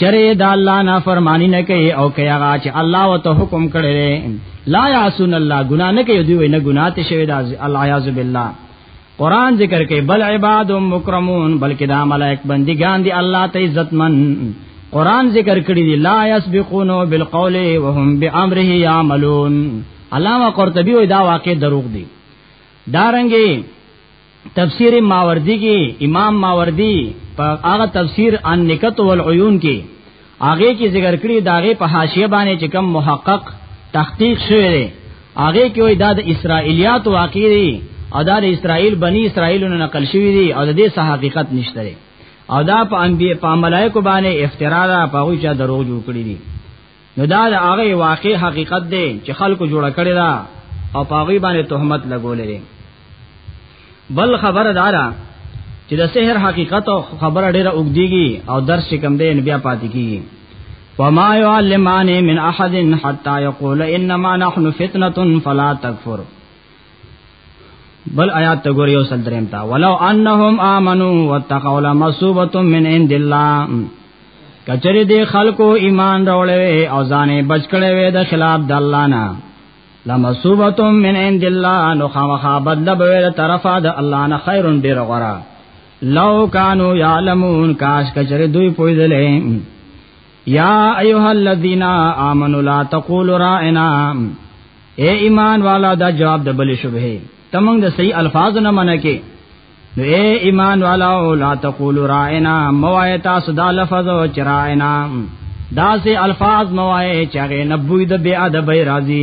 چرې د الله نه فرمانی نه کوي او کوي هغه چې الله وته حکم کړی دی لا یعصون الله ګنا نه کوي دوی نه ګنا ته شوی دا الله یعذ بالله قران ذکر کوي بل عباد مکرمون بلکې دا ملائک بندگان دي الله ته عزتمن قران ذکر کړی دی لا یسبقون بالقول وهم بامره یعملون علامه قرطبی وی دا واقع دروغ دی دارنګي تفسیر ماوردی کې امام ماوردی په هغه تفسیر ان نکت والعیون کې هغه کې ذکر کړی داغه په حاشیه باندې چې کم محقق تحقیق شوی دی هغه کې وای دا د اسرایلیات واقع دی او دا د اسرایل بنی اسرایلونو نقل شوی دی او د دې صح حقیقت نشته دی او دا په انبیاء په ملائکه باندې افترا ده په هغه چې دروغ جوړ کړی دي نو دا د هغه واقع حقیقت دی چې خلکو جوړ کړی دا او پاغي باندې تهمت لګولې دي بل خبره دارا چې د سحر حقیقت او خبره ډیره وګدیږي او درس کم دی بیا پاتې کیږي وما يعلمان من احد حتى يقول انما نحن فتنه فلا تكفر بل آیات ته ګور یو سل دریم تا ولو انهم امنو واتقوا لمصوبه من عند الله کچری دی خلکو ایمان راولې او ځانې بچ کړې وې د خلاف د الله نه لمصوبه من عند الله نو خامخا بدل به له طرفه د الله نه خیرون ډیر غره لو کانو یعلمون کاش کچری دوی پویدلې یا ایها الذین آمنوا لا تقولوا رائنا اے ایمان والا دا جواب د بل شبهه تمنګ د صحیح الفاظ نه منه کې نو اے ایمان والا او لا تقول رائنا موای تاسو دا لفظ او چرائنا دا سه الفاظ موای چغه نبوی د بی ادب راضی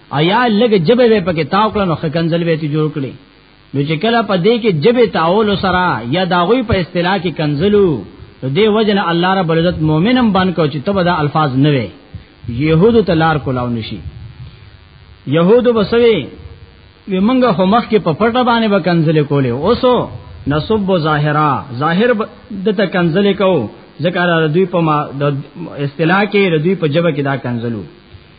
ایا لګ جبه به پکې تاو کړه نو خکنزل به ته جوړ کړي نو چې کله په دې کې جبه تاول سره یا داغوی په اصطلاح کې کنزلو نو دې وجن الله رب العزت مؤمنم باندې کو چې تبه دا الفاظ نه وي يهود تلار کولاو نشي يهود بسوي وی منګه خو مخ کې په پټه باندې به کنزل کولې اوسو نصب ظاهرا ظاهر د ته کنزل کو ذکر دوی په اصطلاح کې دوی په جبه کې دا کنزلو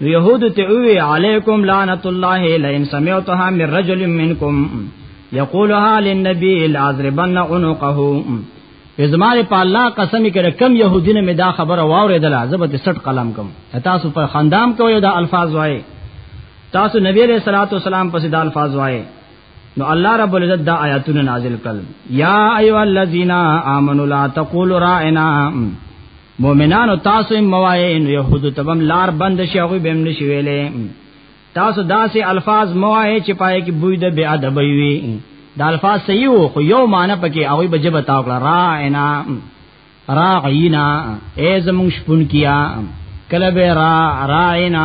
نو يهود ته وی علیکم لعنت الله لئن سمعتها من رجل منکم یقولها للنبی لعذربن عنقه ازمار په الله قسم کړه کم يهودینه می دا خبره واوریدله زبته سټ قلم کم تاسو پر خندام کوي دا الفاظ وای تاسو نبی علیہ الصلوۃ والسلام پس دا الفاظ وای نو الله رب العزت دا آیاتونه نازل کړل یا ایو الذین آمنوا لا تقولوا راعنا مؤمنانو تاسو هم موایې نو يهودو ته هم لار بند شي هغه به هم نشي ویلې تاسو داسې الفاظ موایې چې پای کې بوی د بی ادب وي دا الفاظ صحیح وو خو یو معنی پکې هغه به جبه تا وکړه راینا راعینا ای زمون شپون کیا کله به را راینا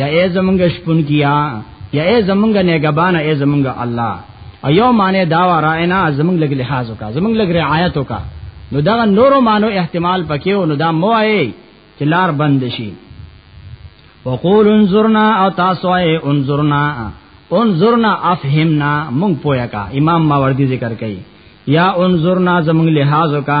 یا ای زمونږ شپون کیا یا ای زمونږ نگبان ای زمونږ الله او یو معنی دا و راینا زمونږ لګ لحاظ وکا زمونږ لګ رعایت وکا نو دا نورو مانو احتمال پکې او نو دا موای چې لار بند شي وقول انظرنا او تاسو ای انظرنا انظرنا افهمنا مونږ پویا کا امام ماوردی ذکر کوي یا انظرنا زمونږ لحاظ وکا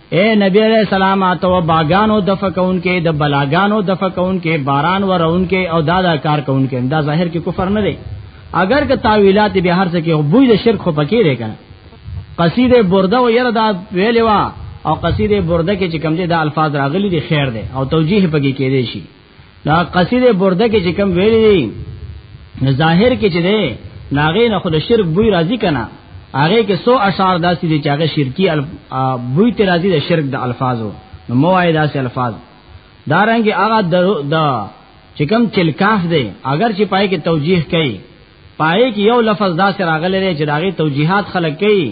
اے نبی علیہ السلام اتو باغانو دفع کون کې د بلاګانو دفع کون کې باران ورون کې او دادا کار کون کې دا ظاهر کې کفر نه دی اگر که تاویلات به هر څه کې بوی د شرک خو پکې دی کنه قصیده برده و یره دا ویلوا او قصیده برده کې چې کم دي دا الفاظ راغلي دي خیر دی او توجیه پکې کې دی شي دا قصیده برده کې چې کوم ویلي دي ظاهر کې چې ده ناغې نه خود شرک بوی راضی کنا هغه کې سو اشعار داسې دي چې هغه شرکی بوی ته راضی د شرک د الفاظو نو موای داسې الفاظ دارنګ هغه د چې کوم چلکاف دی اگر چې پای کې توجیه کوي پای کې یو لفظ داسې راغلی دی چې داغه توجیهات خلک کوي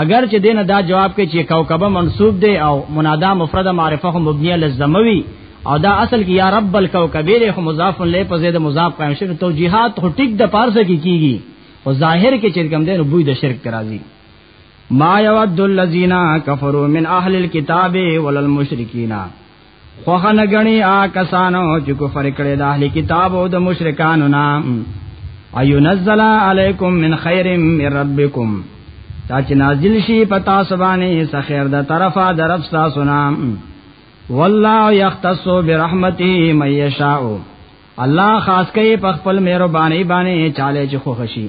اگر چې دینه دا جواب کې چې کوكبه منصوب دی او منادا مفرد معرفه هم مبنیه لزموي او دا اصل کې یا رب الکوكبه له مضاف له په زید مضاف قائم شوی توجیهات هو ټیک د پارسه کې کیږي او ظاهر کې چې کوم دین بوی د شرک ترازی ما یود الذین کفروا من اهل الكتاب وللمشرکین خوخه نه غني آ کسانو چې کفر کړي د اهلي کتاب او د مشرکانو نام ايو نزل عليكم من خير من ربكم تا چې نازل شي پتا سبانه سه خیر د طرفه د رب تاسو نام والله يختص برحمته من يشاء الله خاص کوي په خپل مهرباني باندې چاله چې خوښي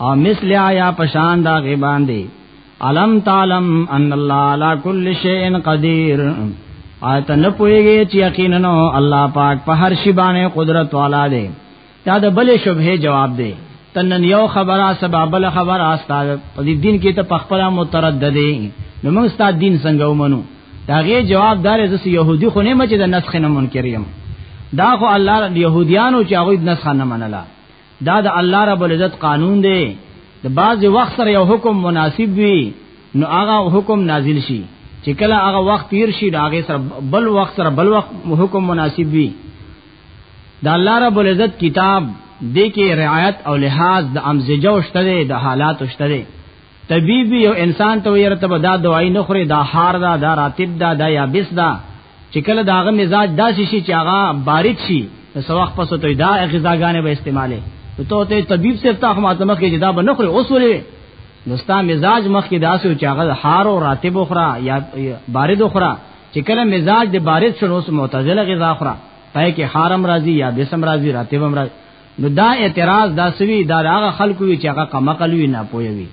او مثل آیا پشان دا غی باندې علم تعلم ان الله علی کل شیء قدیر آیت نه پویږي چې یقینا الله پاک په هر شی باندې قدرت والا دی دا د بل شبهه جواب دی تنن یو خبره سبب له خبره استاد په دې دین کې ته پخپله متردد دی نو موږ استاد دین څنګه ومنو دا غي جواب دار زس يهودي خو نه مچ د نسخ نه منکریم دا خو الله يهوديانو چې هغه نسخ نه منله دا د الله رب العزت قانون دی د بعض وخت سره یو حکم مناسب وي نو هغه حکم نازل شي چې کله هغه وخت تیر شي دا هغه سره بل وخت سره بل وخت حکم مناسب وي د الله رب العزت کتاب دې کې رعایت او لحاظ د امزجو شته د حالات شته طبيب یو انسان ته ویره ته دا دوايي نه خوري دا هار دا دا راتب دا دا یا بس دا چې کله داغه مزاج داسې شي چې هغه بارد شي نو سواخ پس ته دا غذاګانې به استعماله ته ته طبيب صرف تا خمات مخ کې دا به نه خوري اوس ولې نو ستا مزاج مخ کې داسې چې هغه هار او راتب اخرى یا بارد اخرى چې کله مزاج د بارد شنو اوس معتزله غذا اخرى پای کې حرام راضي یا بسم راضي راتب هم راضي نو دا اعتراض دا سوي دا هغه خلکو وی چې هغه کما کلوي نه پوي وي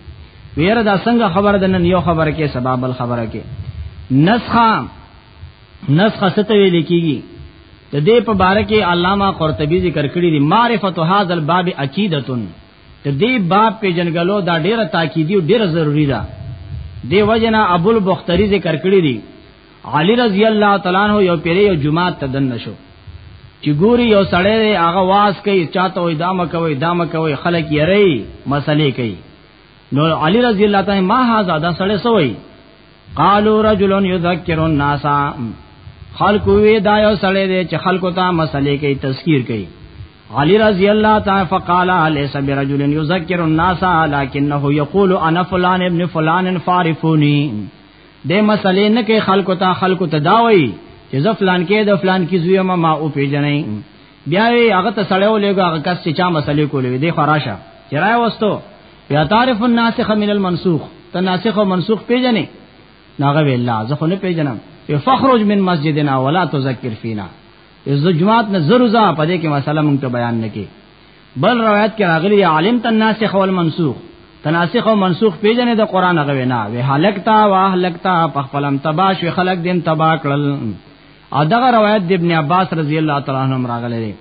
ویره دا څنګه خبر ده نن یو خبر کې سبب بل خبره کې نسخه نسخه ستوي لیکيږي د دې په باره کې علامه قرطبي ذکر کړی دی معرفت هاذ الباب عقیدتن د دې باب په جنګلو دا ډیره تاکیدی او ډیره ضروری ده دی وجنا ابو البختری ذکر کړی دی علی رضی الله تعالی عنہ یو پیری یو جمعه ته دن نشو چې ګوري یو سړی هغه واس کوي چاته وې دامه کوي دامه کوي خلک یې ری مسلې کوي نو علی رضی الله تعالی ما هاذا دا سړی سوی قالو رجل یذکر الناس خلق وی دا یو سړی دی چې خلکو ته مسلې کوي تذکیر کوي علی رضی الله تعالی فقال ليس برجل يذكر الناس لكنه يقول انا فلان ابن فلان فارفوني د مسلې نه کې خلکو ته خلکو ته داوي چې زفلان کې د فلان کې زوی ما ما او پیژنې بیا یې هغه ته سړیو لګو هغه کس چې چا مسلې کولې دی خراشه چې راي وستو یا تعرف الناسخ من المنسوخ ته ناسخ او منسوخ پیژنې ناغه ویلا زه خو نه پیژنم یو فخرج من مسجدنا ولا تذکر فینا یو جمعات نه زروزا پدې کې مسله مونږ ته بیان نکې بل روایت کې راغلی عالم تناسخ والمنسوخ تناسخ او منسوخ پیژنې د قران هغه وینا وی هلکتا واه لکتا په خپلم تباش خلق دین تبا کړل او دغه روایت د ابن عباس رضی الله تعالی عنہ راغلی دی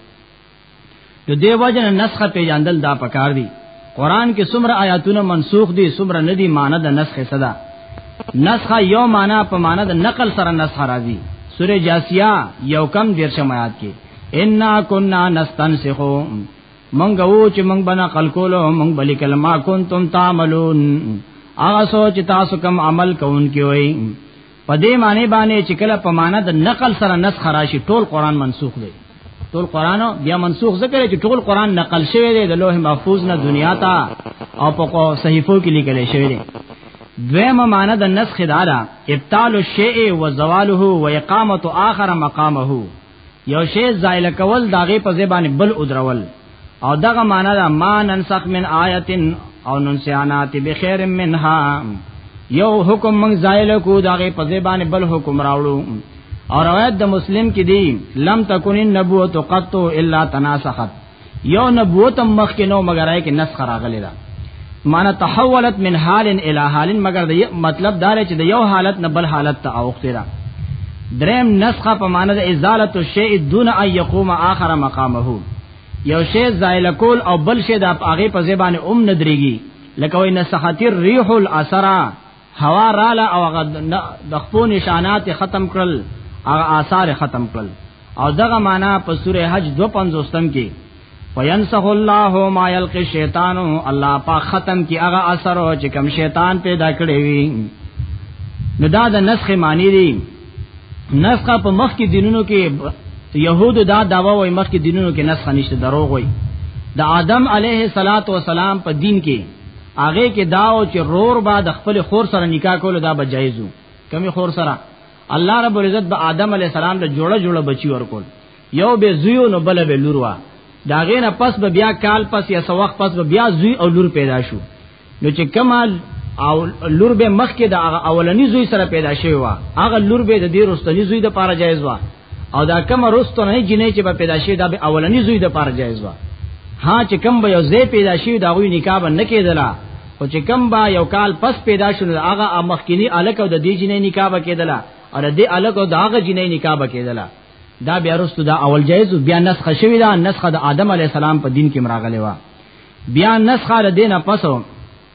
د دې وجنه نسخ پیژندل دا پکار دی قران کې څومره آیاتونه منسوخ دي څومره ندي معنی د نسخ صدا نسخ یو معنی په معنی د نقل سره نسخ راځي سوره جاسیه یو کم دیرشم آیات کې ان كنا نستنسخ مونږ وو چې مونږ بنا خلقولو مونږ بلی کلمه کنتم تعملون هغه سوچ تاسو کوم عمل کوونکی وای په دې معنی باندې چې کله په معنا د نقل سره نسخ راشي ټول قران منسوخ دی ټول قران بیا منسوخ ذکر چې ټول قران نقل شوی دی د لوح محفوظ نه دنیا ته او په صحیفو کې لیکل شوی دی دویمه معنی د نسخ دارا ابطال الشیء و زواله و اقامت آخر مقامه یو شی زایل کول داغه په زبان بل ادرول او دغه معنا دا ما ننسخ من آیتن او ننسیانات بخیر منها یو حکم من زایل کو داغه په زبان بل حکم راوړو اور روایت د مسلم کې دی لم تکون النبوت قط الا تناسخت یو نبوت مخ کې نو مگر آی کې نسخ راغلی دا معنی تحولت من حال الى حال مگر د مطلب دا چې د یو حالت نه بل حالت ته اوخته را دریم نسخه په معنی د ازاله الشیء دون ان یقوم اخر مقامه یو شی زایل کول او بل شی د هغه په زبانه اوم ندريږي لکه وای نسختی الريح الاثرا هوا رااله او هغه د خپل نشانات ختم کړل هغه آثار ختم کړل او دغه معنا په سوره حج 250 کې وینسخ الله ما یلقی الشیطان الله پاک ختم کی هغه اثر او چې کوم شیطان پیدا کړی وي نو دا د نسخ معنی دی نسخ په مخ کې دینونو کې يهود دا داوا وای مخ کې دینونو کې نسخ نشته دروغ وای د آدم علیه الصلاۃ والسلام په دین کې هغه کې داو چې رور با د خپل خور سره نکاح کول دا به جایزو کمی خور سره الله رب العزت به آدم علی السلام له جوړه جوړه بچی ورکول یو به زیو نو بل به لوروا دا غینه پس به بیا کال پس یا سو وخت پس به بیا زوی او لور پیدا شو نو چې کمال او لور به مخ کې د اولنی زوی سره پیدا شوی و هغه لور به د دې رستنی زوی د پاره جایز و او دا کوم رستو نه جنې چې په پیدا شي دا به اولنی زوی د پاره جایز و ها چې کوم به یو زوی پیدا شي دا غوی نکاح به نه کېدلا او چې کوم با یو کال پس پیدا شونه هغه امخکینی الک او د دې جنې نکاح به کېدلا او د دې الک او داغه جنې نکاح به کېدلا دا بیا رستو دا اول جایز بیا نسخه شوی دا نسخه د آدم علی السلام په دین کې مراغله و بیا نسخه د دینه پسو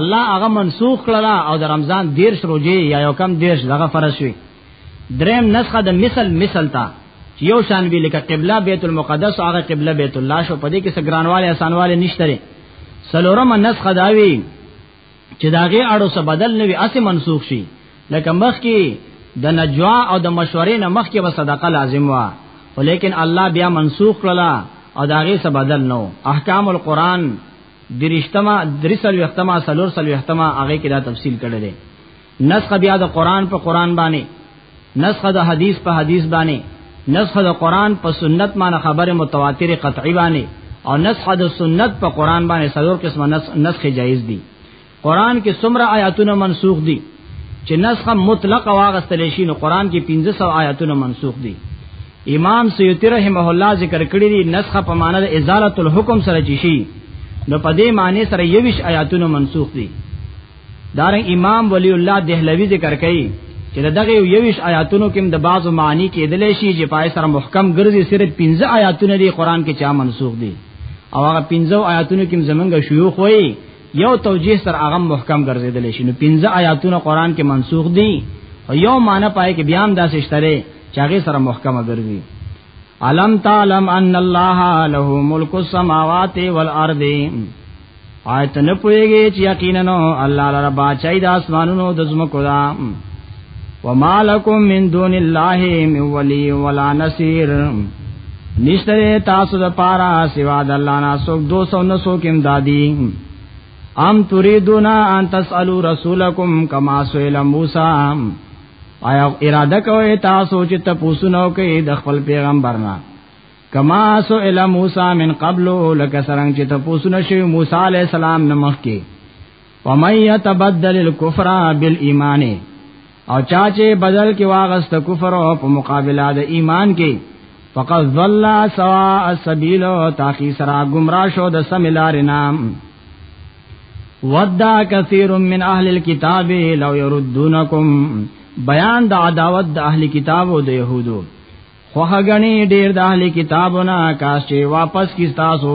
الله هغه منسوخ کړل او د رمضان دیرش روزي یا یو کم دیرش دغه فرض شوی دریم نسخه د مثل مثل تا یو شان وی لکه قبله بیت المقدس هغه قبله بیت الله شو پدې کې سګرانواله اسانواله نشته لري سلورم نسخه داوی چې داغه اړو څه بدل نه وي اسه منسوخ شي لکه مخ کې د نجوا او د مشورې نه مخ کې به صدقه لازم وا ولیکن الله بیا منسوخ کړل او داغه څه بدل نو احکام القرآن درشتما درسل وختما سلور سل وختما هغه کې دا تفصیل کړی دی نسخ بیا د قران په قران باندې نسخ د حدیث په حدیث باندې نسخ د قران په سنت معنی خبره متواتر قطعی باندې او نسخ د سنت په قران باندې سلور قسمه نسخ جایز دي قران کې څومره آیاتونه منسوخ دي چې نسخ مطلق واغستل شي نو قران کې 1500 آیاتونه منسوخ دي امام سیوطی رحمه الله ذکر کړی دي نسخ په معنی د ازاله الحکم سره چی شي نو په دې معنی سره یوش آیاتونه منسوخ دي دار امام ولی الله دهلوی ذکر کوي چې دغه یوش آیاتونو کې د بعضو معنی کېدل شي چې پای سره محکم ګرځي صرف 15 آیاتونه دي قران کې چا منسوخ دي او هغه 15 آیاتونو کې زمونږ شيوخ وایي یو توجیه سره هغه محکم ګرځیدل شي نو پنځه آیاتونه قران کې منسوخ دي او یو معنی پای کې بیا هم داسې شتره چې هغه سره محکمه ګرځي علم تعلم ان الله له ملک السماوات والارض آیت نه پويږي چې یقینا الله لپاره بچای د اسمانونو د زمکو دا وما لكم من دون الله من ولي ولا نصير نشتره تاسو د پارا سوا د الله نه سو 200 نه سو کېم دادی ام تريدون ان تسالو رسولکم کما سئل موسی آیا اراده کوي تاسو چې تاسو نو کې د خپل پیغمبر نه کما سئل موسی من قبل لکه څنګه چې تاسو نشي موسی عليه السلام نمخ کې ومن يتبدل الكفر بالایمان او چا چې بدل کې واغست کفر او په مقابله د ایمان کې فقط ضل سوا السبيل تاخي سرا گمراه شو د سملار نام ودا كثير من اهل الكتاب لو يردونكم بیان د عداوت د اهل کتاب او د يهودو خوه غنی ډیر د اهل کتابونه کاش چې واپس کی تاسو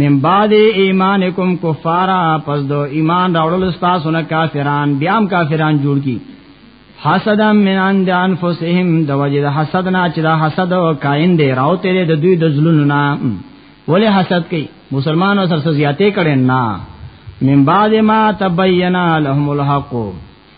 من بعد ایمانکم کفارا پس دو ایمان راوړل تاسو نه کافران بیام کافران جوړ کی حسدا من عند انفسهم د وجد حسد نه چې دا حسد او کاین دی راو تیرې د دوی د ظلم نه ولې حسد کوي مسلمانانو سره زیاتې کړي نه من بعد ما تبینا لهم الحق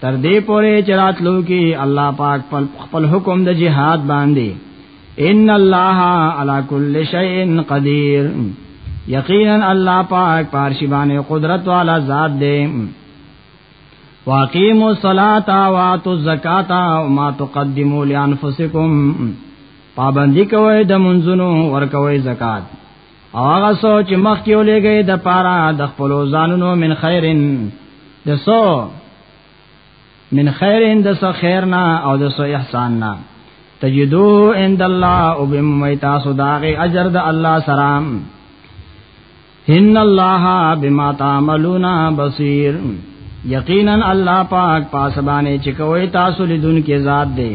تر دې پورې چې راتلو کې الله پاک خپل حکم د جهاد باندې ان الله علی کل شیء قدیر یقینا الله پاک پارشیبان قدرت والا ذات دی واقیموا الصلاة واتوا الزکاة وما تقدموا لانفسکم پابندی کوئ د منځونو ور کوئ زکات او هغه سوچ مخ کې ولېږي د پاره د خپل ځانونو من خیرن د سو من خیرن د سو خیرنا او د سو احساننا تجدو عند الله او بممی تاسو داغه اجر د الله سلام ان الله بما تعملون بصیر یقینا الله پاک پاسبانه چې کوي تاسو لیدون کې ذات دی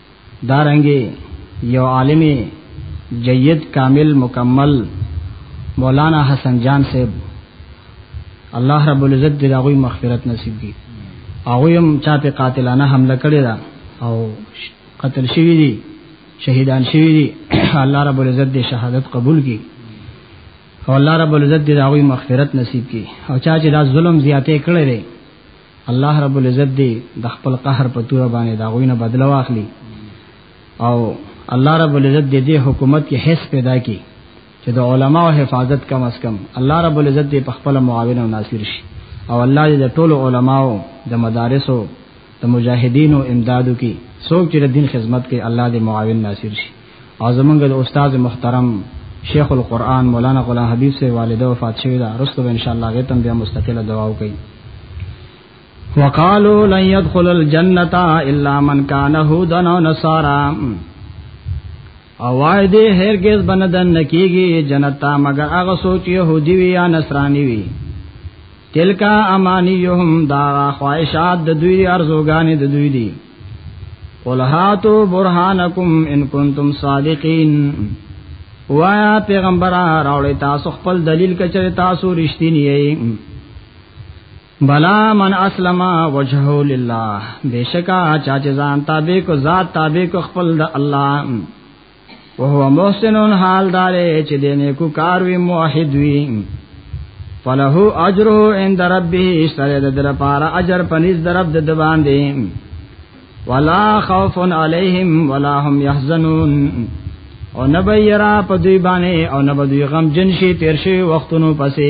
دارنګي یو عالم جید کامل مکمل مولانا حسن جان صاحب الله رب العزت دې هغه مغفرت نصیب کړي هغه هم چا په قاتلانه حمله کړې ده او قتل شوی دي شهیدان شوی دي الله رب العزت دې شهادت قبول کړي او الله رب العزت دې هغه مغفرت نصیب کړي او چا چې دا ظلم زیاتې کړې الله رب العزت دی د خپل قهر په تور باندې دا غوینه بدلا واخلي او الله رب العزت دې دې حکومت کې حس پیدا کی چې د علما او حفاظت کم اس کم الله رب العزت دې په خپل معاون او ناصر شي او الله دې د ټولو علماو د مدارسو د مجاهدینو امدادو کې څوک چې د دین خدمت کوي الله دې معاون ناصر شي او زمونږ د استاد محترم شیخ القرآن مولانا غلام حبیب سے والده وفات شوی دا رسو ان شاء الله غیتم بیا مستقله دعا وکړي وقالو لن يدخل الجنه الا من كان هودا او نصارا او وای دې هرگز بندن نکیږي جنت ته مگر هغه سوچ يهودي وي یا نصراني وي تلکا امانیهم دا خواہشات د دوی ارزوګانې د دوی دي قل هاتو برهانکم ان کنتم صادقین وایا پیغمبر راولې تاسو خپل دلیل کچره تاسو رښتینی یې بلا من اسلم وجهه لله بشکا چا چې ځان تابع کو ذات تابع کو خپل د الله وهو محسن حال دار چې د نیکو کار وی موحد وی فله اجره عند ربه سره د در پار اجر پنځ درب د باندې ولا خوف عليهم ولا هم يحزنون او نبی یرا په دوی باندې او نبی دوی غم جن شي تیر شي وختونو پسې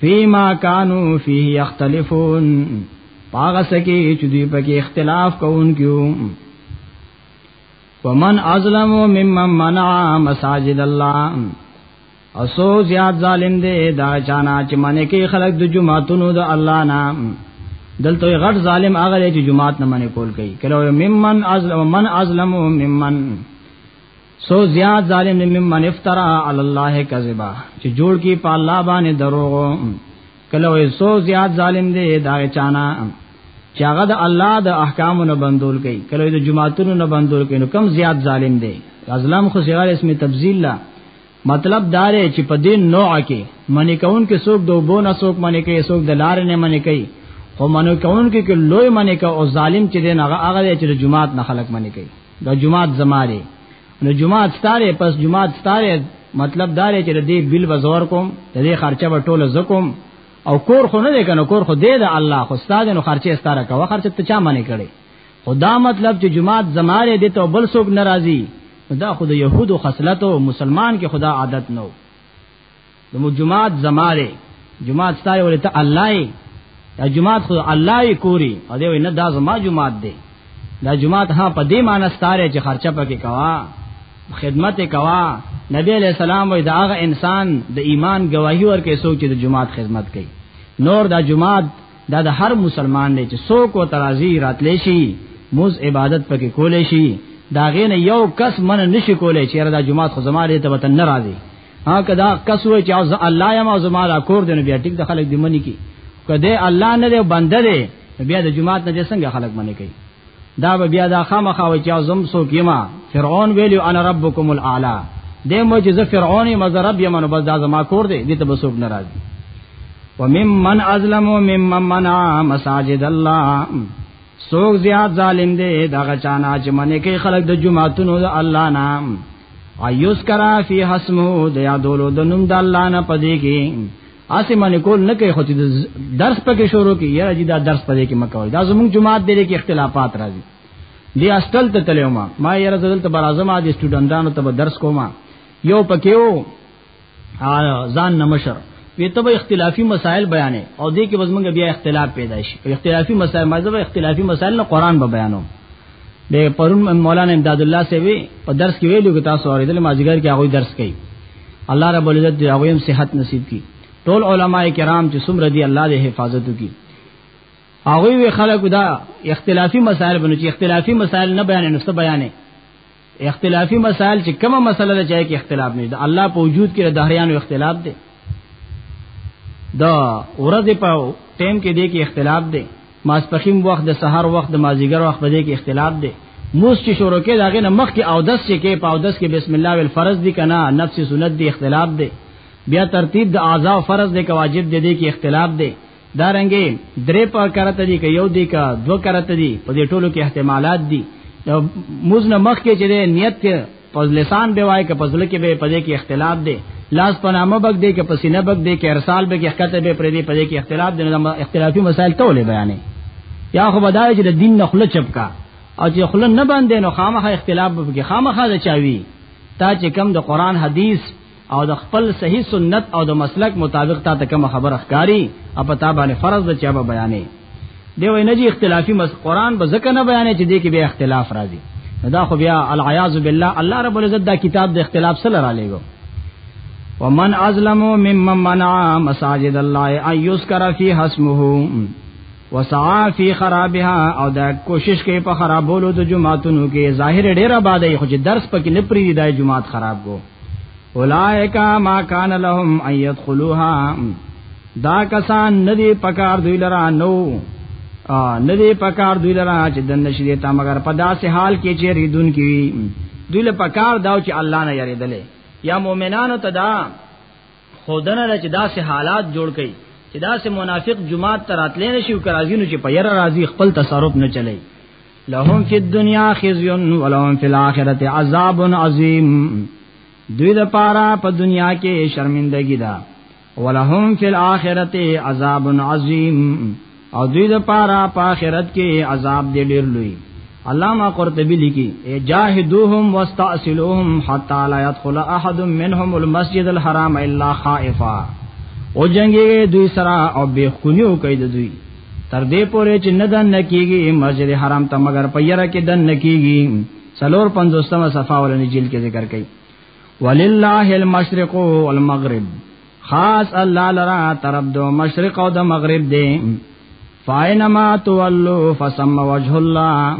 فيما كانوا فيه يختلفون پاغه سکی چې دوی پکې اختلاف کوونکیو ومن ازلم ممن منع مساجد الله اسو زیاد ظالم دی دا چانا چې منې کې خلک د جمعتونو د الله نام دلته غټ ظالم هغه چې جمعات نه منې کول کوي کله ممن ازلم من ازلم ممن سو زیاد ظالم ممن افترا علی الله کذبا چې جوړ کی په الله باندې دروغ کله وې سو زیاد ظالم دی دا چانا چې هغه د الله د احکامو نه بندول کوي کله د جماعتونو نه بندول کوي نو کم زیاد ظالم دی ظلم خو صغار اسم تبذیل لا مطلب دار چې په دین نوع کې منی کون کې څوک دوبو نه څوک منی کوي څوک د لار نه منی کوي او منو کون کې لوی منی کا او ظالم چې دی هغه هغه چې د جماعت نه خلق منی کوي دا جماعت زماره نو جماعت ستاره پس جماعت ستاره مطلب دا لري چې دې بل بازار کوم دې خرچه به ټوله زکم او کور خو نه کنه کور خو دې د الله خو استاد نو خرچه ستاره کوه خرچه ته چا منې کړي خدا مطلب چې جماعت زماره دې ته بل څوک ناراضي دا خود يهودو خصلت او مسلمان کې خدا عادت نو نو مو جماعت زماره جماعت ستاره ولته الله یې دا جماعت خو الله یې کوری او دی نه دا زما جماعت دی دا جماعت ها په دې معنی ستاره چې خرچه پکې کوا خدمت کوا نبی علیہ السلام وې دا هغه انسان د ایمان گواہی ورکې سوچ چې د جماعت خدمت کوي نور دا جماعت دا د هر مسلمان دی چې څوک او ترازی راتلې شي موز عبادت پکې کولې شي دا غینه یو کس من نشي کولای چې دا جماعت خو زماره ته وطن ناراضي ها کدا کس وای چې الله یا ما زما را کور دنه بیا ټیک د خلک دی منی کی کده الله نه دی بنده دی بیا د جماعت نه څنګه خلک منی کوي دا به بیا دا خامخا وای چې زم سو کیما فرعون ویلو انا ربکم الاعلى د معجزه فرعون مزرب یمن بس دا زما کور دی دې ته بسوب ناراض وممن ازلم ممن منع مساجد الله سوک زیاد ظالم دی دا غچانا چې منې کې خلک د جمعهتونو د الله نام ایوس کرا فی حسمو د یادولو د نوم د الله نه پدې کې اسی باندې کول نه کوي خو چې درس پکې شروع کی یا چې دا درس پدې کې مکوي دا زموږ جماعت دې کې اختلافات راځي دی استل ته تلوما ما یې رزل ته برازم عادي سټوډنټانو ته درس کوما یو پکې وو ځان نمشر وی ته به اختلافي مسائل بیانې او دې کې وزمنګ بیا اختلاف پیدا شي اختلافي مسائل مذهب اختلافي مسائل نه قران به بیانو د پرون مولانا امداد الله سی وی په درس کې ویلو کې تاسو اوریدل ماجګر کې هغه درس کوي الله رب العزت دې هغه هم صحت نصیب کړي ټول علما کرام چې څومره دي الله دې حفاظت وکړي هغه وی خلکو دا اختلافي مسائل بنو چې اختلافي مسائل نه بیانې نو څه بیانې اختلافي مسائل چې کومه مسله ده چې کې اختلاف نه ده الله په وجود کې د دهریانو اختلاف دی دا ورځ په ټیم کې دی کې اختلاف دی ماسپخیم وخت د سحر وخت د مازیګر وخت په دې کې اختلاف دی موس چې شروع کې داغه نه مخ کې او دس چې کې په او دس کې بسم الله ول فرض دی کنه نفس سنت دی اختلاف دی بیا ترتیب د اعضاء فرض دی که واجب دی دې کې اختلاف دی دارنګې درې په کرته دي که یو دی که دو کرته دي په دې ټولو کې احتمالات دي موزنه مخ کې چې نیت کې په لسان به وای که په ځل کې به په دې کې اختلاف دی لاس په نامه بګ دی که په سینه بګ دی که ارسال به کې حقته به پرې دی په دې کې اختلاف دی نو اختلافي مسائل ټول بیانې یا خو بدای چې د دین نخله چپکا او چې خله نه باندې نو خامخه اختلاف به کې خامخه چاوي تا چې کم د قران حدیث او د خپل صحیح سنت او د مسلک مطابق تا ته کوم خبره ښکاری او په تا باندې فرض ده چې به بیانې دی وای نه جی اختلافي مس قران به ځکه نه بیانې چې دې کې به اختلاف راځي دا خو بیا العیاذ بالله الله رب العزت دا کتاب د اختلاف سره را لېګو ومن ازلم ممن منع مساجد الله ان یذکر فی اسمه وسعا فی خرابها او دا کوشش کوي په خرابولو د جمعاتونو کې ظاهر ډیر آباد خو چې درس پکې نه پری دی د جمعات خراب کو اولائک ما کان لهم ان يدخلوها دا کسان ندی پکار دوی لرا نو ندی پکار دوی لرا چې د نشری تا مگر په داسې حال کې چې ریدون کی دوی له پکار داو چې الله نه یریدلې یا مؤمنانو تدا خودنه چې داسې حالات جوړ کړي چې داسې منافق جماعت تر اتلې نشي او کرازینو چې په ير راضي خپل تصرف نه چلي لهم فی الدنیا خزی ولهم فی الاخرة عذاب عظیم دوی د پارا په دنیا کې شرمندگی ده ولهم فی الاخرة عذاب عظیم او دوی د پاره په آخرت کې عذاب دی ډیر لوی علامہ قرطبی لیکي جاهدوهم واستاصلوهم حتا لا يدخل احد منهم المسجد الحرام الا خائفا او جنگي دوی سره او به خونیو کوي د دوی تر دې پورې چې نه دن نکیږي مسجد حرام ته مگر په یره کې دن نکیږي سلور 50 صفه ولني جیل کې ذکر کړي ولله المشرق والمغرب خاص الله لرا طرف دو مشرق او د مغرب دی فاینما تولو فسم وجه الله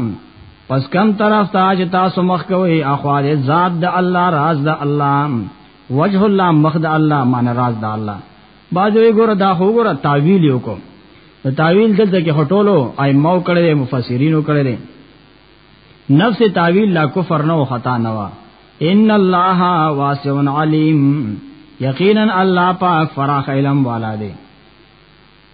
پس کم طرف ته چې تاسو مخ کوي اخوال ذات د الله راز د الله وجه الله مخ د الله مان راز د الله باځو یې ګوره دا خو ګوره تعویل یو کو نو تعویل دلته کې هټولو آی مو کړي مفسرینو کړي نفس تعویل لا کفر نه او خطا نه وا ان الله واسع علیم یقینا الله پاک فراخ علم والا دی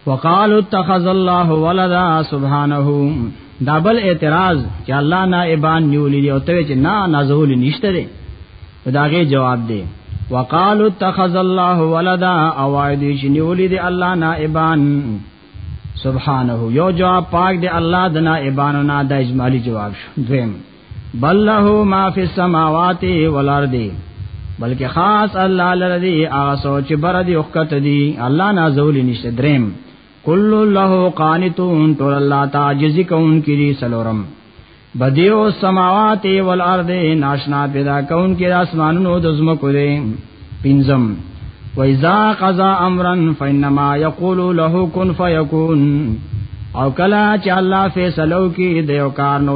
وقالو اتخذ الله ولدا سبحانه دابل اعتراض چې الله نائبان نیولې دی او ته چې نا نازول نشته دی داغه جواب دی وقالو اتخذ الله ولدا او دې چې نیولې دی الله نائبان سبحانه یو جواب پاک دی الله د نائبانو نه د اجمالی جواب شو دویم بل له ما فی السماوات والارض بلکې خاص الله لري هغه سوچ بر دی وخت دی الله نازول نشته دریم کل له قانتون تر الله تعجز کون کړي سلورم بدیو سماوات والارض ناشنا پیدا کون کې اسمانونو د زمکو دی پنځم وَإِذَا قَضَى أَمْرًا فَإِنَّمَا يَقُولُ لَهُ كُن فَيَكُونُ او کلا چې الله فیصلو کې د یو کار نو